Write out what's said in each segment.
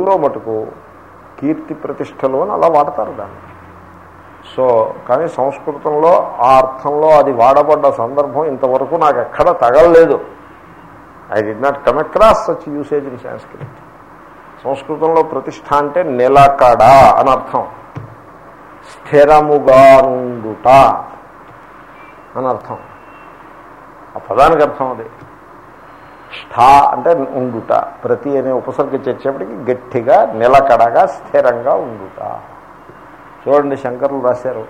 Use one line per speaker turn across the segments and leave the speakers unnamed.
తెలుగులో మటుకు కీర్తి ప్రతిష్టలు అని అలా వాడతారు దాన్ని. సో కానీ సంస్కృతంలో ఆ అర్థంలో అది వాడబడ్డ సందర్భం ఇంతవరకు నాకు ఎక్కడ తగలలేదు. I did not come across such usage in Sanskrit సంస్కృతంలో ప్రతిష్ట అంటే నిలకడ అని అర్థం. స్థిరముగానుండుట అని అర్థం. ఆ పదానికి అర్థం అది. స్థా అంటే ఉండుట. ప్రతి అనే ఉపసర్గ చేసేప్పటికి గట్టిగా నిలకడగా స్థిరంగా ఉండుట. చూడండి శంకరులు రాశారు.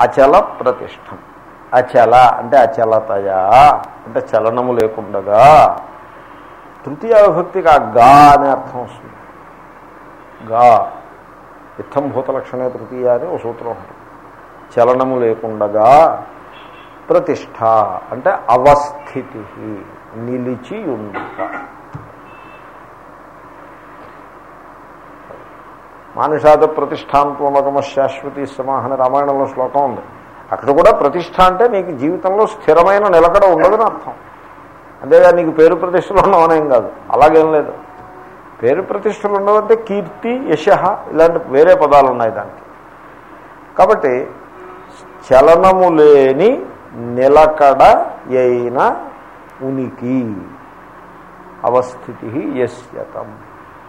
అచల ప్రతిష్టం. అచల అంటే అచలతయా. అంటే చలనము లేకుండగా. తృతీయ విభక్తికి ఆ గా అనే అర్థం వస్తుంది. గా. ఇత్తం లక్షణే తృతీయ అని ఒక సూత్రం ఉంటుంది. చలనము లేకుండగా ప్రతిష్ట అంటే అవస్థితి నిలిచి ఉండుట మానుషాద ప్రతిష్టాంత్వమగమ శాశ్వతి సమాహన రామాయణంలో శ్లోకం ఉంది. అక్కడ కూడా ప్రతిష్ట అంటే నీకు జీవితంలో స్థిరమైన నిలకడ ఉండదని అర్థం. అంతేగా నీకు పేరు ప్రతిష్టలు ఉండవనేం కాదు. అలాగేం లేదు. పేరు ప్రతిష్టలు ఉండవంటే కీర్తి యశ ఇలాంటి వేరే పదాలు ఉన్నాయి దానికి. కాబట్టి చలనము లేని నిలకడ అయిన ఉనికి అవస్థితి యశ్యతం.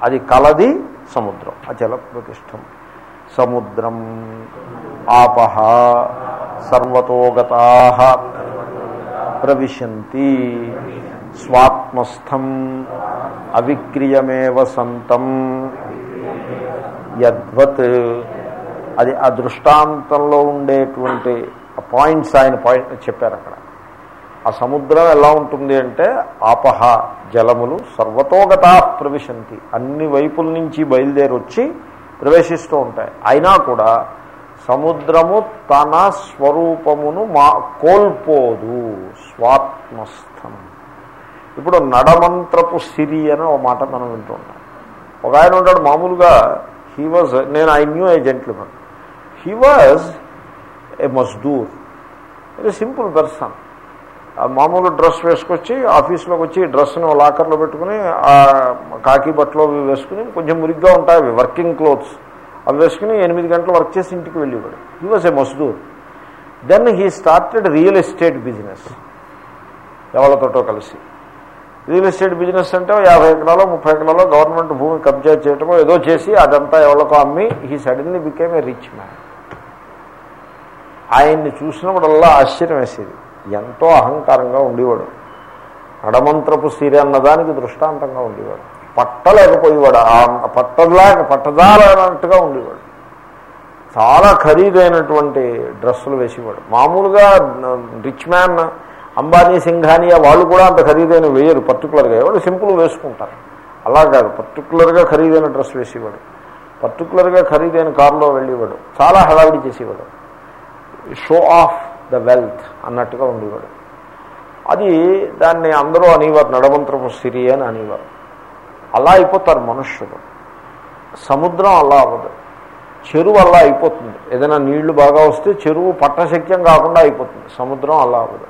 అది కలది సముద్రం అచల ప్రతిష్టం సముద్రం ఆపహ సర్వతోగతా ప్రవిశంతి. స్వాత్మస్థం అవిక్రియమేవ సంతం. యద్వత్ అది ఆ దృష్టాంతంలో ఉండేటువంటి పాయింట్స్ ఆయన పాయింట్ చెప్పారు అక్కడ ఆ సముద్రం ఎలా ఉంటుంది అంటే ఆపహ జలములు సర్వతోగతా ప్రవిశంతి. అన్ని వైపుల నుంచి బయలుదేరొచ్చి ప్రవేశిస్తూ ఉంటాయి. అయినా కూడా సముద్రము తన స్వరూపమును మా కోల్పోదు. స్వాత్మస్థం. ఇప్పుడు నడమంత్రపు సిరి అని ఒక మాట మనం వింటుంటాం. ఒక ఆయన ఉంటాడు మామూలుగా హీ వాజ్ నేను I knew a gentleman. He was a Mazdoor. A simple person మామూలు డ్రెస్ వేసుకొచ్చి ఆఫీస్లోకి వచ్చి డ్రెస్ను లాకర్లో పెట్టుకుని ఆ కాకి బట్టలో వేసుకుని కొంచెం మురిగ్గా ఉంటాయి అవి వర్కింగ్ క్లోత్స్. అవి వేసుకుని ఎనిమిది గంటలు వర్క్ చేసి ఇంటికి వెళ్ళేవాడు. He was a మస్దూర్ then he started real estate business ఎవరితోటో కలిసి. రియల్ ఎస్టేట్ బిజినెస్ అంటే యాభై ఎకరాలో ముప్పై ఎకరాలో గవర్నమెంట్ భూమి కబ్జా చేయటమో ఏదో చేసి అదంతా ఎవరికో అమ్మి he suddenly became a rich man ఆయన్ని చూసినప్పుడల్లా ఆశ్చర్యం వేసేది. ఎంతో అహంకారంగా ఉండేవాడు. నడమంత్రపు సిరి అన్నదానికి దృష్టాంతంగా ఉండేవాడు. పట్టలేకపోయేవాడు ఆ పట్టలా పట్టదాలన్నట్టుగా ఉండేవాడు. చాలా ఖరీదైనటువంటి డ్రెస్సులు వేసేవాడు. మామూలుగా రిచ్ మ్యాన్ అంబానీ సింఘానియా వాళ్ళు కూడా అంత ఖరీదైన వేయరు. పర్టికులర్గా ఎవరు సింపుల్ వేసుకుంటారు. అలా కాదు. పర్టికులర్గా ఖరీదైన డ్రెస్ వేసేవాడు. పర్టికులర్గా ఖరీదైన కారులో వెళ్ళేవాడు. చాలా హడావిడి చేసేవాడు. షో ఆఫ్ ద వెల్త్ అన్నట్టుగా ఉండేవాడు. అది దాన్ని అందరూ అనేవారు నడమంత్రము సిరి అని అనేవారు. అలా అయిపోతారు మనుష్యులు. సముద్రం అలా అవ్వదు. చెరువు అలా అయిపోతుంది. ఏదైనా నీళ్ళు బాగా వస్తే చెరువు పట్టశక్యం కాకుండా అయిపోతుంది. సముద్రం అలా అవ్వదు.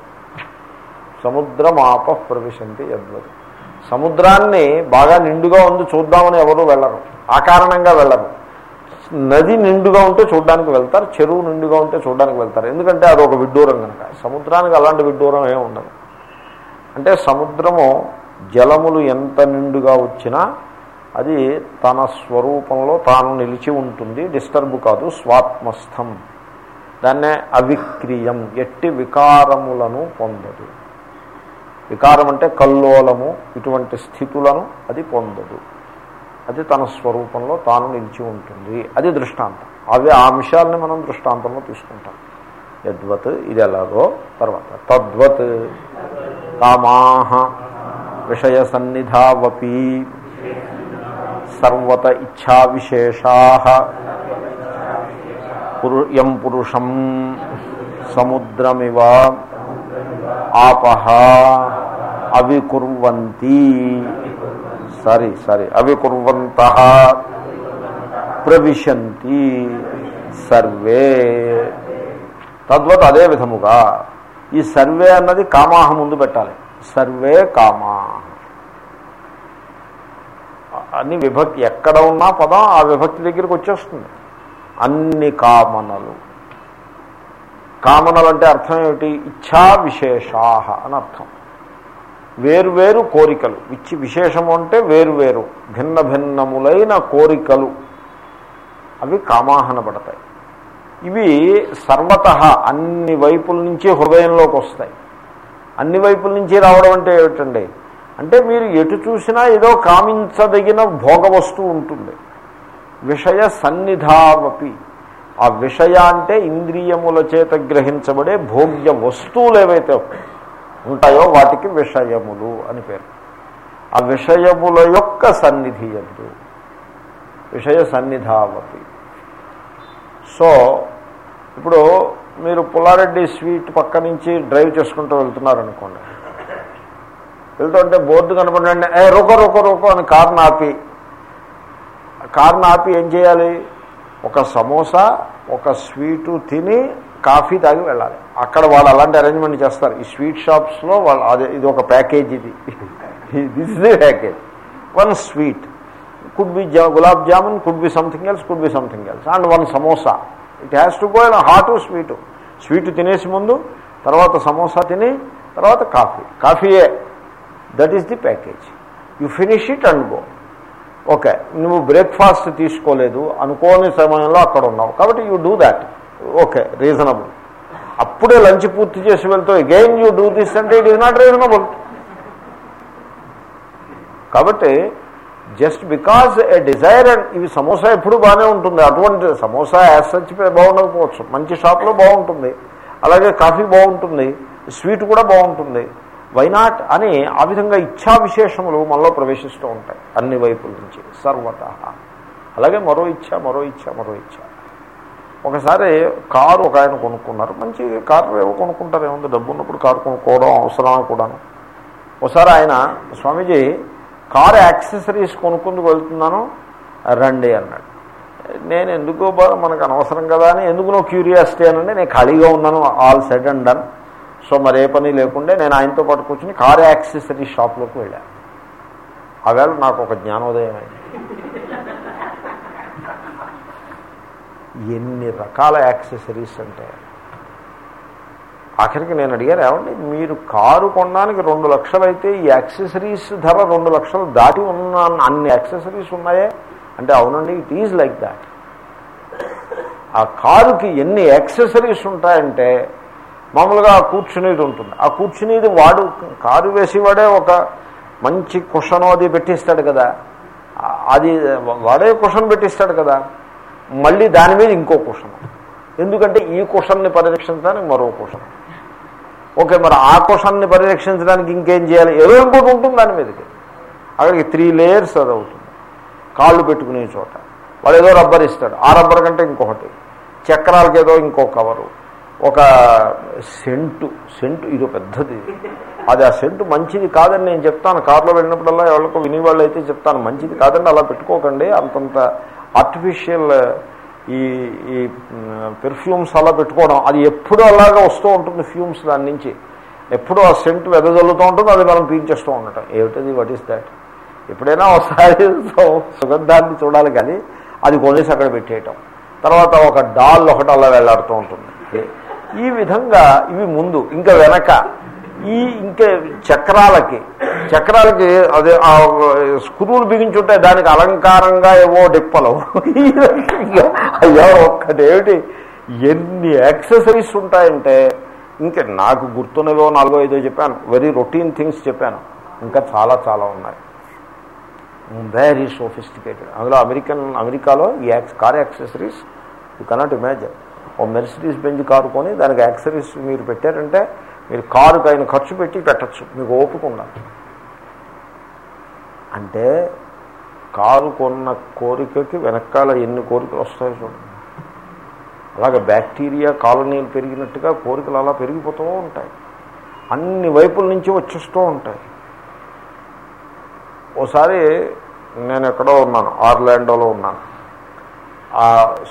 సముద్రం ఆప ప్రవేశంతి యద్వదు సముద్రాన్ని బాగా నిండుగా ఉంది చూద్దామని ఎవరు వెళ్ళరు. ఆ కారణంగా వెళ్ళరు. నది నిండుగా ఉంటే చూడడానికి వెళ్తారు చెరువు నిండుగా ఉంటే చూడడానికి వెళ్తారు. ఎందుకంటే అది ఒక విడ్డూరం కనుక. సముద్రానికి అలాంటి విడ్డూరం ఏమి ఉండదు. అంటే సముద్రము జలములు ఎంత నిండుగా వచ్చినా అది తన స్వరూపంలో తాను నిలిచి ఉంటుంది. డిస్టర్బ్ కాదు స్వాత్మస్థం. దాన్నే అవిక్రియం ఎట్టి వికారములను పొందదు. వికారం అంటే కల్లోలము ఇటువంటి స్థితులను అది పొందదు. అది తన స్వరూపంలో తాను నిలిచి ఉంటుంది. అది దృష్టాంతం. అవి ఆ అంశాలని మనం దృష్టాంతంలో తీసుకుంటాం. యద్వత్ ఇది ఎలాగో తర్వాత. తద్వత్ కామాహ విషయ సన్నిధావపి సర్వత ఇచ్చా విశేషా యం పురుషం సముద్రమివ ఆపహ అవికుర్వంతి సారీ సారీ. అవి అవికుర్వంత ప్రవిశంతి సర్వే. తద్వత్ అదే విధముగా ఈ సర్వే అన్నది కామాహ ముందు పెట్టాలి. సర్వే కామా. అన్ని విభక్తి ఎక్కడ ఉన్నా పదం ఆ విభక్తి దగ్గరికి వచ్చేస్తుంది. అన్ని కామనలు. కామనలు అంటే అర్థం ఏమిటి? ఇచ్ఛా విశేషాహ అని అర్థం. వేరువేరు కోరికలు. ఇచ్చి విశేషము అంటే వేరువేరు భిన్న భిన్నములైన కోరికలు. అవి కామాహనపడతాయి ఇవి సర్వత అన్ని వైపుల నుంచి హృదయంలోకి వస్తాయి. అన్ని వైపుల నుంచి రావడం అంటే ఏమిటండి? అంటే మీరు ఎటు చూసినా ఏదో కామించదగిన భోగ వస్తువు ఉంటుంది. విషయ సన్నిధావపి. ఆ విషయ అంటే ఇంద్రియముల చేత గ్రహించబడే భోగ్య వస్తువులు ఏవైతే ఉంటాయో వాటికి విషయములు అని పేరు. ఆ విషయముల యొక్క సన్నిధి ఎందు విషయ సన్నిధావతి. సో ఇప్పుడు మీరు పుల్లారెడ్డి స్వీట్ పక్క నుంచి డ్రైవ్ చేసుకుంటూ వెళ్తున్నారనుకోండి. వెళ్తుంటే బోర్డు కనపడండి ఏ రొకో రొకో రొకో అని కారణం ఆపి. కారణం ఆపి ఏం చేయాలి? ఒక సమోసా ఒక స్వీటు తిని కాఫీ తాగి వెళ్ళాలి. అక్కడ వాళ్ళు అలాంటి అరేంజ్మెంట్ చేస్తారు. ఈ స్వీట్ షాప్స్లో వాళ్ళు అదే ఇది ఒక ప్యాకేజ్ ఇది. This is the package one sweet could be జా gulab jamun could be something else could be something else and one samosa it has to go and hot sweet sweet తినేసి ముందు తర్వాత సమోసా తిని తర్వాత కాఫీ. కాఫీయే that is the package you finish it and go okay నువ్వు breakfast తీసుకోలేదు. అనుకోని సమయంలో అక్కడ ఉన్నావు. కాబట్టి you do that okay reasonable అప్పుడే లంచ్ పూర్తి చేసి వెళ్తావు అగైన్ యూ డూ దిస్ అంటే ఇట్ ఈస్ నాట్ రీజనబుల్ కాబట్టి just because a desire and ఇవి సమోసా ఎప్పుడు బాగానే ఉంటుంది. అటువంటి సమోసా యాజ్ సచ్ బాగుండకపోవచ్చు. మంచి షాప్లో బాగుంటుంది. అలాగే కాఫీ బాగుంటుంది. స్వీట్ కూడా బాగుంటుంది. వైనాట్ అని ఆ విధంగా ఇచ్ఛా విశేషములు మనలో ప్రవేశిస్తూ ఉంటాయి. అన్ని వైపుల నుంచి సర్వత. అలాగే మరో ఇచ్చ మరో ఇచ్చ మరో ఇచ్చ ఒకసారి కారు ఒక ఆయన కొనుక్కున్నారు. మంచి కారు ఏవో కొనుక్కుంటారు. ఏముంది? డబ్బు ఉన్నప్పుడు కారు కొనుక్కోవడం అవసరమా కూడాను. ఒకసారి ఆయన స్వామీజీ కారు యాక్సెసరీస్ కొనుక్కుందుకు వెళ్తున్నాను. రండి అన్నాడు. నేను ఎందుకో బా మనకు అనవసరం కదా అని ఎందుకు నో క్యూరియాసిటీ అనండి నేను ఖాళీగా ఉన్నాను all set and done. So మరే పని లేకుండే నేను ఆయనతో పాటు కూర్చుని కారు యాక్సెసరీ షాప్లోకి వెళ్ళాను. ఆవేళ నాకు ఒక జ్ఞానోదయం అయింది. ఎన్ని రకాల యాక్సెసరీస్ అంటే? ఆఖరికి నేను అడిగాను ఏమండి మీరు కారు కొనడానికి రెండు లక్షలు అయితే ఈ యాక్సెసరీస్ ధర రెండు లక్షలు దాటి ఉన్న అన్ని యాక్సెసరీస్ ఉన్నాయే? అంటే అవునండి ఇట్ ఈజ్ లైక్ దాట్ ఆ కారుకి ఎన్ని యాక్సెసరీస్ ఉంటాయంటే మామూలుగా ఆ కూర్చునేది ఉంటుంది. ఆ కూర్చునేది వాడు కారు వేసేవాడే ఒక మంచి కుషన్ అది పెట్టిస్తాడు కదా. అది వాడే కుషన్ పెట్టిస్తాడు కదా. మళ్ళీ దాని మీద ఇంకో కుషన్ ఎందుకంటే ఈ కుషన్ని పరిరక్షించడానికి మరో కుషన్ ఓకే మరి ఆ కుషాన్ని పరిరక్షించడానికి ఇంకేం చేయాలి? ఏదో ఇంకోటి ఉంటుంది దాని మీదకి. అక్కడికి త్రీ లేయర్స్ అది అవుతుంది. కాళ్ళు పెట్టుకునే చోట. వాడు ఏదో రబ్బర్ ఇస్తాడు. ఆ రబ్బర్ కంటే ఇంకొకటి. చక్రాలకి ఏదో ఇంకో కవరు ఒక సెంటు. సెంటు ఇది పెద్దది. అది ఆ సెంటు మంచిది కాదని నేను చెప్తాను. కారులో వెళ్ళినప్పుడల్లా ఎవరికో వినేవాళ్ళు అయితే చెప్తాను. మంచిది కాదండి అలా పెట్టుకోకండి. అంతంత ఆర్టిఫిషియల్ ఈ ఈ పెర్ఫ్యూమ్స్ అలా పెట్టుకోవడం అది ఎప్పుడూ అలాగా వస్తూ ఉంటుంది ఫ్యూమ్స్ దాని నుంచి. ఎప్పుడూ ఆ సెంట్ వెదజల్లుతూ ఉంటుంది అది మనం పీల్చేస్తూ ఉండటం. ఏమిటది? వాట్ ఈస్ దాట్ ఎప్పుడైనా ఒకసారి సుగంధాన్ని చూడాలి కానీ అది కొనేసి అక్కడ పెట్టేయటం. తర్వాత ఒక డాల్ ఒకటి అలా వెళ్ళాడుతూ ఉంటుంది. ఈ విధంగా ఇవి ముందు ఇంకా వెనక ఈ ఇంకా చక్రాలకి చక్రాలకి అదే ఆ స్క్రూలు బిగించుంటే దానికి అలంకారంగా ఏవో డిప్పలు. అయ్యా రకంగా ఒక్కటేమిటి? ఎన్ని యాక్సెసరీస్ ఉంటాయంటే ఇంకా నాకు గుర్తున్నదో నాలుగో ఐదో చెప్పాను. వెరీ రొటీన్ థింగ్స్ చెప్పాను. ఇంకా చాలా చాలా ఉన్నాయి. వెరీ సోఫిస్టికేటెడ్ అందులో అమెరికన్ అమెరికాలో ఈ axe car accessories you cannot imagine oh Mercedes Benz car కొని దానికి యాక్సెసరీస్ మీరు పెట్టారంటే మీరు కారుకి ఆయన ఖర్చు పెట్టి పెట్టచ్చు. మీకు ఓపిక అంటే కారు కొన్న కోరికకి వెనకాల ఎన్ని కోరికలు వస్తాయో చూడండి అలాగే బ్యాక్టీరియా కాలనీలు పెరిగినట్టుగా కోరికలు అలా పెరిగిపోతూ ఉంటాయి. అన్ని వైపుల నుంచి వచ్చేస్తూ ఉంటాయి. ఓసారి నేను ఎక్కడో ఉన్నాను ఆర్లాండోలో ఉన్నాను.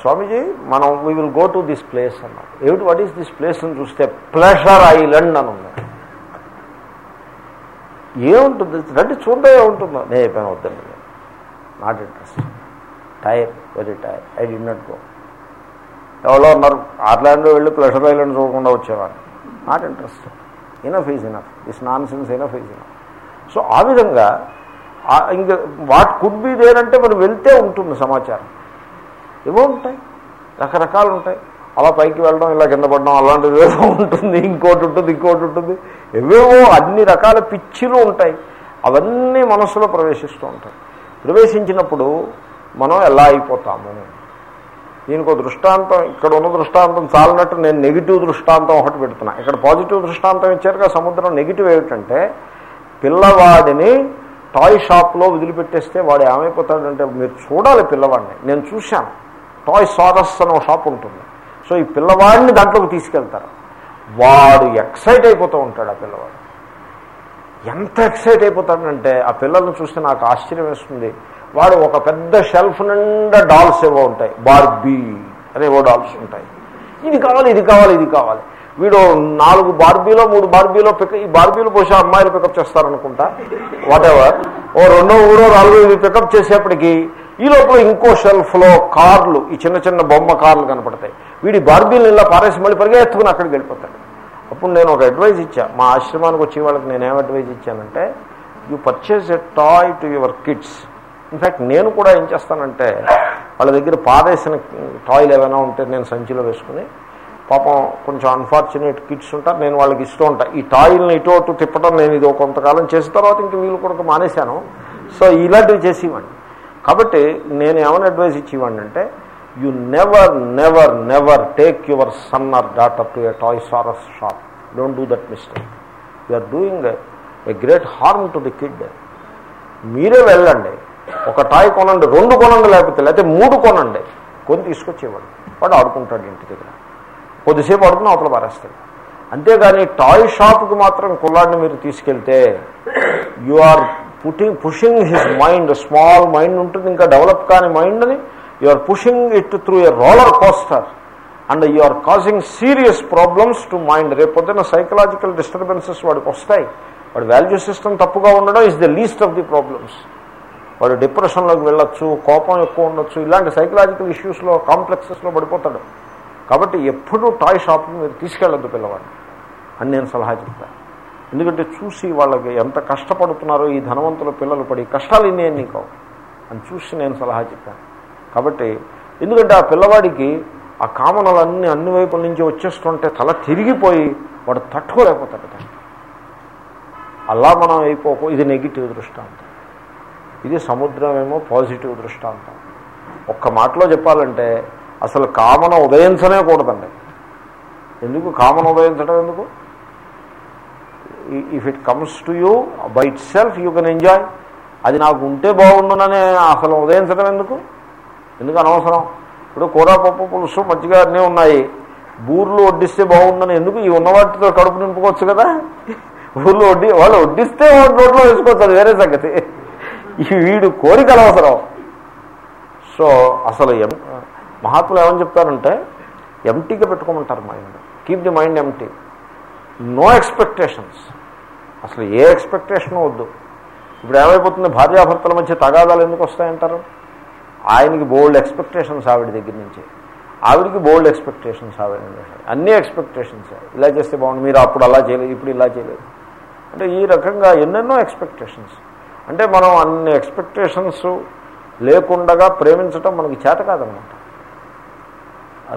స్వామీజీ మనం we will go to this place అన్నాడు. ఏమిటి వాట్ ఈస్ దిస్ ప్లేస్ అని చూస్తే ప్లెషర్ ఐలండ్ అని ఉంది. ఏముంటుంది? రండి చూద్దా ఏముంటుందో. నేను చెప్పాను వద్దండి. Not interest tired very tired I did not go ఎవరో ఉన్నారు. ఆర్లాండ్లో వెళ్ళి ప్లెషర్ ఐలాండ్ చూడకుండా వచ్చేవారు. Not interest enough is enough this nonsense enough is enough so ఆ విధంగా ఇంకా వాట్ కుడ్ బి దేనంటే మనం వెళ్తే ఉంటుంది సమాచారం. ఏవో ఉంటాయి. రకరకాలు ఉంటాయి. అలా పైకి వెళ్ళడం ఇలా కింద పడడం అలాంటిది ఏదో ఉంటుంది ఇంకోటి ఉంటుంది ఇంకోటి ఉంటుంది. ఎవేవో అన్ని రకాల పిచ్చిలు ఉంటాయి. అవన్నీ మనస్సులో ప్రవేశిస్తూ ఉంటాయి. ప్రవేశించినప్పుడు మనం ఎలా అయిపోతాము? దీనికి దృష్టాంతం ఇక్కడ ఉన్న దృష్టాంతం చాలినట్టు నేను నెగిటివ్ దృష్టాంతం ఒకటి పెడుతున్నా. ఇక్కడ పాజిటివ్ దృష్టాంతం ఇచ్చారుగా సముద్రం నెగిటివ్ ఏమిటంటే పిల్లవాడిని టాయ్ షాప్లో వదిలిపెట్టేస్తే వాడు ఏమైపోతాడంటే మీరు చూడాలి పిల్లవాడిని. నేను చూశాను. టాయ్ సారస్ అనే షాప్ ఉంటుంది. సో ఈ పిల్లవాడిని దాంట్లోకి తీసుకెళ్తారు. వాడు ఎక్సైట్ అయిపోతూ ఉంటాడు ఆ పిల్లవాడు. ఎంత ఎక్సైట్ అయిపోతాడంటే ఆ పిల్లల్ని చూస్తే నాకు ఆశ్చర్యం వేస్తుంది. వాడు ఒక పెద్ద షెల్ఫ్ నిండా డాల్స్ ఏవో ఉంటాయి. బార్బీ అనేవో డాల్స్ ఉంటాయి. ఇది కావాలి ఇది కావాలి ఇది కావాలి. వీడు నాలుగు బార్బీలో మూడు బార్బీలో పిక ఈ బార్బీలు బహుశా అమ్మాయిలు పికప్ చేస్తారనుకుంటా. వాటెవర్ ఓ రెండో మూడో నాలుగో ఇవి పికప్ చేసేప్పటికీ ఈ లోపల ఇంకో షెల్ఫ్లో కార్లు ఈ చిన్న చిన్న బొమ్మ కార్లు కనపడతాయి. వీడి బార్బీలను ఇలా పారేసి మళ్ళీ పరిగెత్తుకుని అక్కడికి వెళ్ళిపోతాడు. అప్పుడు నేను ఒక అడ్వైజ్ ఇచ్చా. మా ఆశ్రమానికి వచ్చే వాళ్ళకి నేను ఏం advise ఇచ్చానంటే you purchase a toy to your kids in fact నేను కూడా ఏం చేస్తానంటే వాళ్ళ దగ్గర పారేసిన టాయ్లు ఏమైనా ఉంటే నేను సంచిలో వేసుకుని పాపం కొంచెం అన్ఫార్చునేట్ కిడ్స్ ఉంటారు నేను వాళ్ళకి ఇస్తూ ఉంటాను ఈ టాయిల్ని ఇటు అటు తిప్పడం నేను ఇది ఒక కొంతకాలం చేసిన తర్వాత ఇంక వీళ్ళు కూడా మానేశాను. సో ఇలాంటివి చేసేవాడిని. కాబట్టి నేను ఏమైనా అడ్వైస్ ఇచ్చేవాడిని అంటే you never never never take your son or daughter to a Toys R Us shop. Don't do that mistake. You are doing a great harm to the kid. మీరే వెళ్ళండి. ఒక టాయ్ కొనండి రెండు కొనండి లేకపోతే లేకపోతే మూడు కొనండి. కొని తీసుకొచ్చేవాడు. వాడు ఆడుకుంటాడు ఇంటి దగ్గర. కొద్దిసేపు ఆడుకుని అవతల పారేస్తాడు. అంతేగాని టాయ్ షాప్కి మాత్రం కుల్లాడిని మీరు తీసుకెళ్తే you are putting pushing his mind small mind ఉంటుంది ఇంకా డెవలప్ కాని మైండ్ని you are pushing it through a roller coaster and you are causing serious problems to mind రేపొద్దున సైకలాజికల్ డిస్టర్బెన్సెస్ వాడికి వస్తాయి. వాడి వాల్యూ సిస్టమ్ తప్పుగా ఉండడం is the least of the problems వాడు డిప్రెషన్లోకి వెళ్ళొచ్చు కోపం ఎక్కువ ఉండొచ్చు ఇలాంటి సైకలాజికల్ ఇష్యూస్లో కాంప్లెక్సెస్లో పడిపోతాడు. కాబట్టి ఎప్పుడూ టాయ్ షాప్కి మీరు తీసుకెళ్ళొద్దు పిల్లవాడిని. అని నేను సలహా చెప్తాను. ఎందుకంటే చూసి వాళ్ళకి ఎంత కష్టపడుతున్నారో ఈ ధనవంతుల పిల్లలు పడి కష్టాలు ఇన్ని ఎన్ని కావు. అని చూసి నేను సలహా చెప్పాను కాబట్టి ఎందుకంటే ఆ పిల్లవాడికి ఆ కామనలన్నీ అన్ని వైపుల నుంచి వచ్చేస్తుంటే తల తిరిగిపోయి వాడు తట్టుకోలేకపోతాడు అలా మనం అయిపోకు ఇది నెగిటివ్ దృష్టాంతం. ఇది సముద్రమేమో పాజిటివ్ దృష్టాంతం. ఒక్క మాటలో చెప్పాలంటే అసలు కామన ఉదయించనే కూడదండి. ఎందుకు? కామన్ ఉదయించడం ఎందుకు? If it comes to you by itself you can enjoy అది నాకు ఉంటే బాగుండునని అసలు ఉదయించడం ఎందుకు? ఎందుకు అనవసరం? ఇప్పుడు కూర పప్పు పులుసు మజ్జిగ అన్నీ ఉన్నాయి. బూర్లు వడ్డిస్తే బాగుందని ఎందుకు ఈ ఉన్నవాటితో కడుపు నింపుకోవచ్చు కదా? ఊర్లో వడ్డీ వాళ్ళు వడ్డిస్తే వాడు రోడ్లో వేసుకోవచ్చు అది వేరే సంగతి. ఈ వీడు కోరికలు అవసరం సో అసలు ఎం మహాత్ములు ఏమని చెప్తారంటే ఎంటీగా పెట్టుకోమంటారు mind keep the mind empty no expectations అసలు ఏ ఎక్స్పెక్టేషన్ వద్దు. ఇప్పుడు ఏమైపోతుంది? భార్యాభర్తల మధ్య తగాదాలు ఎందుకు వస్తాయంటారు? ఆయనకి బోల్డ్ ఎక్స్పెక్టేషన్స్ ఆవిడ దగ్గర నుంచి. ఆవిడికి బోల్డ్ ఎక్స్పెక్టేషన్స్ ఆవిడ అన్ని ఎక్స్పెక్టేషన్స్. ఇలా చేస్తే బాగుంది మీరు అప్పుడు అలా చేయలేదు ఇప్పుడు ఇలా చేయలేదు. అంటే ఈ రకంగా ఎన్నెన్నో ఎక్స్పెక్టేషన్స్. అంటే మనం అన్ని ఎక్స్పెక్టేషన్స్ లేకుండగా ప్రేమించడం మనకి చేత కాదనమాట.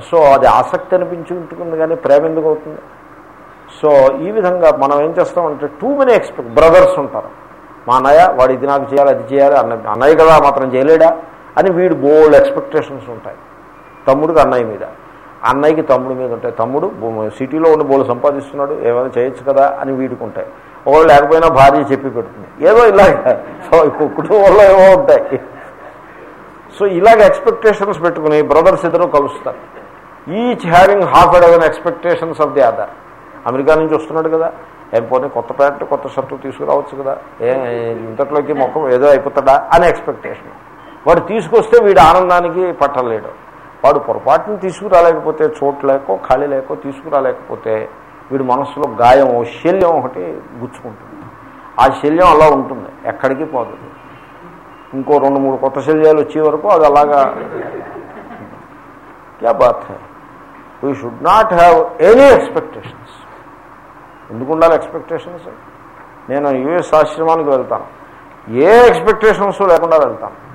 సో అది ఆసక్తి అనిపించుకుంటుంది కానీ ప్రేమ ఎందుకు అవుతుంది? సో ఈ విధంగా మనం ఏం చేస్తామంటే టూ మెనీ ఎక్స్పెక్ట్ బ్రదర్స్ ఉంటారు. మా అన్నయ్య వాడు ఇది నాకు చేయాలి అది చేయాలి అన్న అన్నయ్య కదా మాత్రం చేయలేడా? అని వీడు బోల్డ్ ఎక్స్పెక్టేషన్స్ ఉంటాయి. తమ్ముడికి అన్నయ్య మీద. అన్నయ్యకి తమ్ముడి మీద ఉంటాయి. తమ్ముడు సిటీలో ఉండి బోల్ సంపాదిస్తున్నాడు ఏమైనా చేయొచ్చు కదా అని వీడికి ఉంటాయి. ఒకవేళ లేకపోయినా భార్య చెప్పి పెడుతుంది. ఏదో ఇలా సో ఇప్పుడు కుటుంబంలో ఏమో ఉంటాయి. సో ఇలాగ ఎక్స్పెక్టేషన్స్ పెట్టుకుని బ్రదర్స్ ఇద్దరు కలుస్తారు. Each having half had expectations of the other America నుంచి వస్తున్నాడు కదా. లేకపోతే కొత్త ప్యాంటు కొత్త షర్టు తీసుకురావచ్చు కదా. ఏ ఇంతట్లోకి మొక్క ఏదో అయిపోతాడా అని ఎక్స్పెక్టేషన్ వాడు తీసుకొస్తే వీడు ఆనందానికి పట్టలేడు. వాడు పొరపాటుని తీసుకురాలేకపోతే చోటు లేకో ఖాళీ లేకో తీసుకురాలేకపోతే వీడి మనస్సులో గాయం శల్యం ఒకటి గుచ్చుకుంటుంది. ఆ శల్యం అలా ఉంటుంది ఎక్కడికి పోదు. ఇంకో రెండు మూడు కొత్త శల్యాలు వచ్చే వరకు అది అలాగా. క్యా బాత్ high? We should not have any expectations ఎందుకు ఉండాలి ఎక్స్పెక్టేషన్స్ నేను యుఎస్ ఆశ్రమానికి వెళ్తాను. ఏ ఎక్స్పెక్టేషన్స్ లేకుండా వెళ్తాను.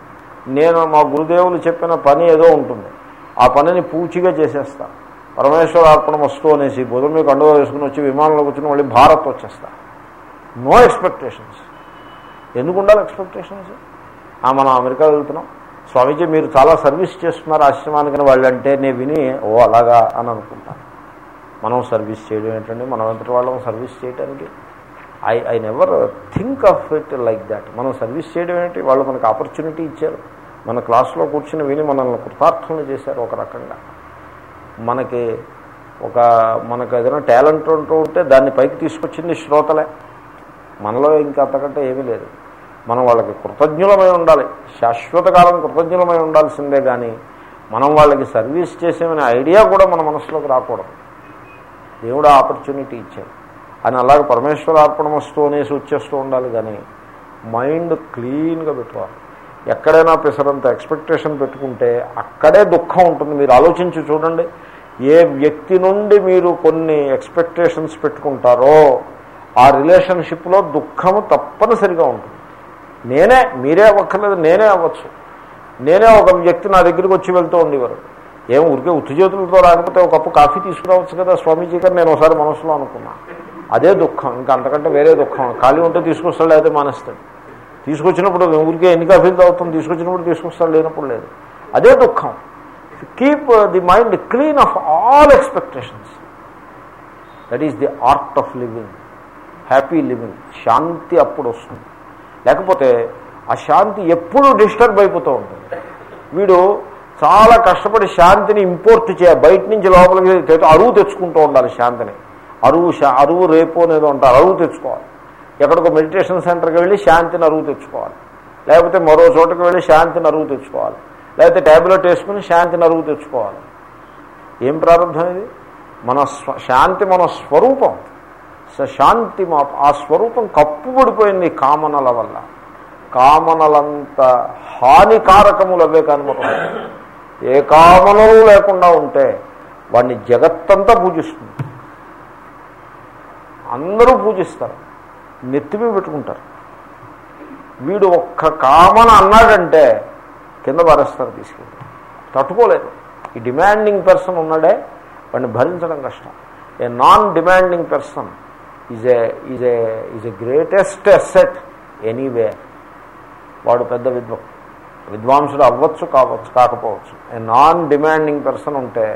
నేను మా గురుదేవులు చెప్పిన పని ఏదో ఉంటుంది. ఆ పనిని పూచిగా చేసేస్తాను పరమేశ్వర అర్పణ వస్తు అనేసి బుధం మీకు అండగా వేసుకుని వచ్చి విమానంలో కూర్చుని మళ్ళీ భారత్ వచ్చేస్తా. నో ఎక్స్పెక్టేషన్స్ ఎందుకు ఉండాలి ఎక్స్పెక్టేషన్స్ మనం అమెరికా వెళ్తున్నాం. స్వామీజీ మీరు చాలా సర్వీస్ చేస్తున్నారు ఆశ్రమానికి వాళ్ళంటే నేను విని ఓ అలాగా అని అనుకుంటాను. మనం సర్వీస్ చేయడం ఏంటండి? మనం ఎంతటి వాళ్ళం సర్వీస్ చేయడానికి I I never think of it like that మనం సర్వీస్ చేయడం ఏంటి? వాళ్ళు మనకు ఆపర్చునిటీ ఇచ్చారు. మన క్లాస్లో కూర్చుని విని మనల్ని కృతార్థులు చేశారు ఒక రకంగా. మనకి ఒక మనకు ఏదైనా టాలెంట్ ఉంటూ ఉంటే దాన్ని పైకి తీసుకొచ్చింది శ్రోతలే. మనలో ఇంకా అంతకంటే ఏమీ లేదు. మనం వాళ్ళకి కృతజ్ఞులమై ఉండాలి. శాశ్వత కాలం కృతజ్ఞులమై ఉండాల్సిందే కానీ మనం వాళ్ళకి సర్వీస్ చేసేమనే ఐడియా కూడా మన మనసులోకి రాకూడదు. దేవుడు ఆపర్చునిటీ ఇచ్చాడు. అని అలాగే పరమేశ్వర అర్పణమస్తు అనేసి వచ్చేస్తూ ఉండాలి కానీ మైండ్ క్లీన్గా పెట్టుకోవాలి. ఎక్కడైనా పిసరంత ఎక్స్పెక్టేషన్ పెట్టుకుంటే అక్కడే దుఃఖం ఉంటుంది. మీరు ఆలోచించి చూడండి. ఏ వ్యక్తి నుండి మీరు కొన్ని ఎక్స్పెక్టేషన్స్ పెట్టుకుంటారో ఆ రిలేషన్షిప్లో దుఃఖము తప్పనిసరిగా ఉంటుంది. నేనే మీరే అవ్వక్కర్లేదు నేనే అవ్వచ్చు. నేనే ఒక వ్యక్తి నా దగ్గరికి వచ్చి వెళ్తూ ఉండేవారు. ఏం ఊరికే ఉత్తి చేతులతో రాకపోతే ఒకప్పుడు కాఫీ తీసుకురావచ్చు కదా స్వామీజీ గారు నేను ఒకసారి మనసులో అనుకున్నాను అదే దుఃఖం ఇంకా అంతకంటే వేరే దుఃఖం. ఖాళీ ఉంటే తీసుకొస్తాడు లేకపోతే మానేస్తాడు. తీసుకొచ్చినప్పుడు ఊరికే ఎన్ని కాఫీలు తాగుతాం తీసుకొచ్చినప్పుడు తీసుకొస్తాడు లేనప్పుడు లేదు. అదే దుఃఖం. Keep the mind clean of all expectations that is the art of living happy living శాంతి అప్పుడు వస్తుంది. లేకపోతే ఆ శాంతి ఎప్పుడు డిస్టర్బ్ అయిపోతూ ఉంటుంది. వీడు చాలా కష్టపడి శాంతిని ఇంపోర్ట్ చేయ బయట నుంచి లోపలికి అరువు తెచ్చుకుంటూ ఉండాలి శాంతిని. అరువు శా- అరువు రేపు అనేది ఉంటారు అరువు తెచ్చుకోవాలి. ఎక్కడికో మెడిటేషన్ సెంటర్కి వెళ్ళి శాంతిని అరువు తెచ్చుకోవాలి. లేకపోతే మరో చోటకి వెళ్ళి శాంతిని అరువు తెచ్చుకోవాలి. లేకపోతే ట్యాబ్లెట్ వేసుకుని శాంతిని అరువు తెచ్చుకోవాలి. ఏం ప్రారంభం ఇది? మన స్వ శాంతి మన స్వరూపం. శాంతి మా ఆ స్వరూపం కప్పుబడిపోయింది కామనల వల్ల. కామనలంత హానికారకములు అవే కనుమకం ఏ కామనలు లేకుండా ఉంటే వాడిని జగత్తంతా పూజిస్తుంది. అందరూ పూజిస్తారు. నెత్తిమీ పెట్టుకుంటారు. వీడు ఒక్క కామన అన్నాడంటే కింద పారేస్తారు తీసుకెళ్ళి. తట్టుకోలేదు. ఈ డిమాండింగ్ పర్సన్ ఉన్నాడే వాడిని భరించడం కష్టం. A non demanding person is a is a is a greatest asset anyway వాడు పెద్ద విద్వ విద్వాంసుడు అవ్వచ్చు కావచ్చు కాకపోవచ్చు. ఏ నాన్ డిమాండింగ్ పర్సన్ ఉంటే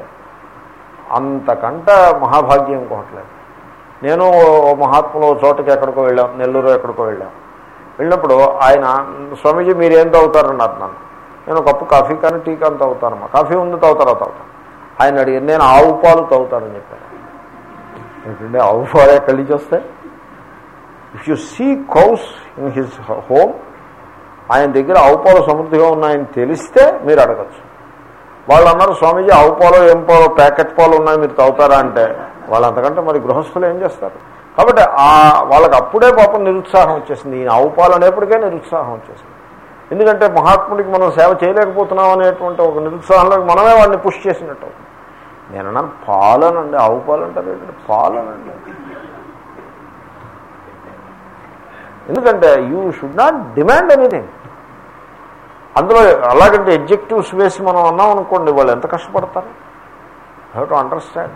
అంతకంట మహాభాగ్యం ఇంకోట్లేదు నేను మహాత్ములు చోటకి ఎక్కడికో వెళ్ళాం నెల్లూరు ఎక్కడికో వెళ్ళాం. వెళ్ళినప్పుడు ఆయన స్వామీజీ మీరేం ఏం తాగుతారన్నారు నన్ను. నేను కప్పు కాఫీ కానీ టీ కానీ తాగుతానమ్మా. కాఫీ ఉంది తాగుతారా? తాగుతాను ఆయన అడిగారు నేను ఆవు పాలు తాగుతానని చెప్పాను ఏంటంటే ఆవు పాలు ఎక్కడి నుంచి వస్తాయి? If you see cows in his home ఆయన దగ్గర ఆవు పాలు సమృద్ధిగా ఉన్నాయని తెలిస్తే మీరు అడగచ్చు. వాళ్ళు అన్నారు స్వామీజీ ఆవు పాలు ఏం పాలు ప్యాకెట్ పాలు ఉన్నాయి మీరు తాగుతారా? అంటే వాళ్ళు అంతకంటే మరి గృహస్థులు ఏం చేస్తారు? కాబట్టి ఆ వాళ్ళకి అప్పుడే పాపం నిరుత్సాహం వచ్చేసింది. ఈయన ఆవు పాలు అనేప్పటికే నిరుత్సాహం వచ్చేసింది. ఎందుకంటే మహాత్ముడికి మనం సేవ చేయలేకపోతున్నాం అనేటువంటి ఒక నిరుత్సాహంలో మనమే వాడిని పుష్ చేసినట్టు. నేను అన్నాను పాలనండి ఆవు పాలు అంటారు ఏంటంటే పాలనండి. ఎందుకంటే you should not demand anything. అందులో అలాగంటే ఎగ్జెక్టివ్స్ వేసి మనం అన్నాం అనుకోండి వాళ్ళు ఎంత కష్టపడతారు? Have to understand?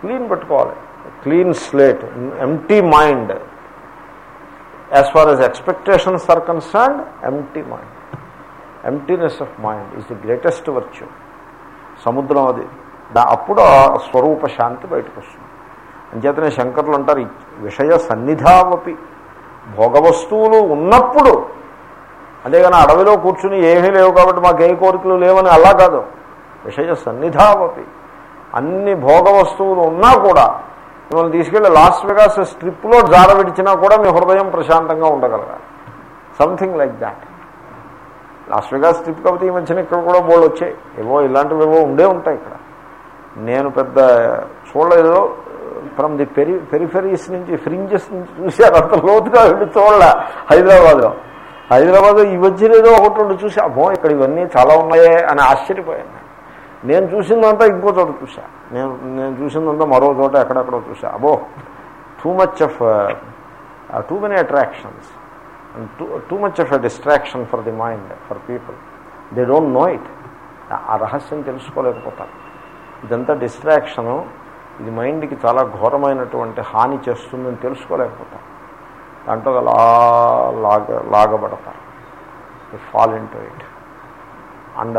క్లీన్ పెట్టుకోవాలి. Clean slate empty mind as far as expectations are concerned empty mind emptiness of mind is the greatest virtue సముద్రం అది. దా అప్పుడు ఆ స్వరూప శాంతి బయటకు వస్తుంది. అంచేతనే శంకర్లు అంటారు విషయ సన్నిధావపి భోగవస్తువులు ఉన్నప్పుడు అంతేగాని అడవిలో కూర్చుని ఏమీ లేవు కాబట్టి మాకు ఏ కోరికలు లేవని అలా కాదు. విషయ సన్నిధావపి అన్ని భోగ వస్తువులు ఉన్నా కూడా మిమ్మల్ని తీసుకెళ్ళి లాస్ వెగాస్ స్ట్రిప్లో జార విడిచినా కూడా మీ హృదయం ప్రశాంతంగా ఉండగలగాలి. Something like that Las Vegas Strip కాబట్టి ఈ మధ్యన ఇక్కడ కూడా బోర్డు వచ్చాయి. ఏవో ఇలాంటివి ఏవో ఉండే ఉంటాయి ఇక్కడ. నేను పెద్ద చూడలేదు. ఫ్రమ్ ది పెరి పెరిఫెరీస్ నుంచి ఫ్రింజెస్ నుంచి చూశారు అంత లోతుగా వెళ్ళి చూడలే హైదరాబాద్లో. హైదరాబాద్ ఈ మధ్యన ఏదో ఒకటి రెండు చూసి అమ్మో ఇక్కడ ఇవన్నీ చాలా ఉన్నాయే అని ఆశ్చర్యపోయాను. నేను చూసిందంతా ఇంకో చోట చూసా నేను నేను చూసిందంతా మరో చోట ఎక్కడెక్కడో చూసా అబో too much of too many attractions too too much of a distraction for the mind for people they don't know it ఆ రహస్యం తెలుసుకోలేకపోతారు. ఇదంతా డిస్ట్రాక్షను ఇది మైండ్కి చాలా ఘోరమైనటువంటి హాని చేస్తుందని తెలుసుకోలేకపోతారు. దాంట్లో అలా లాగ లాగబడతారు. Fall into it and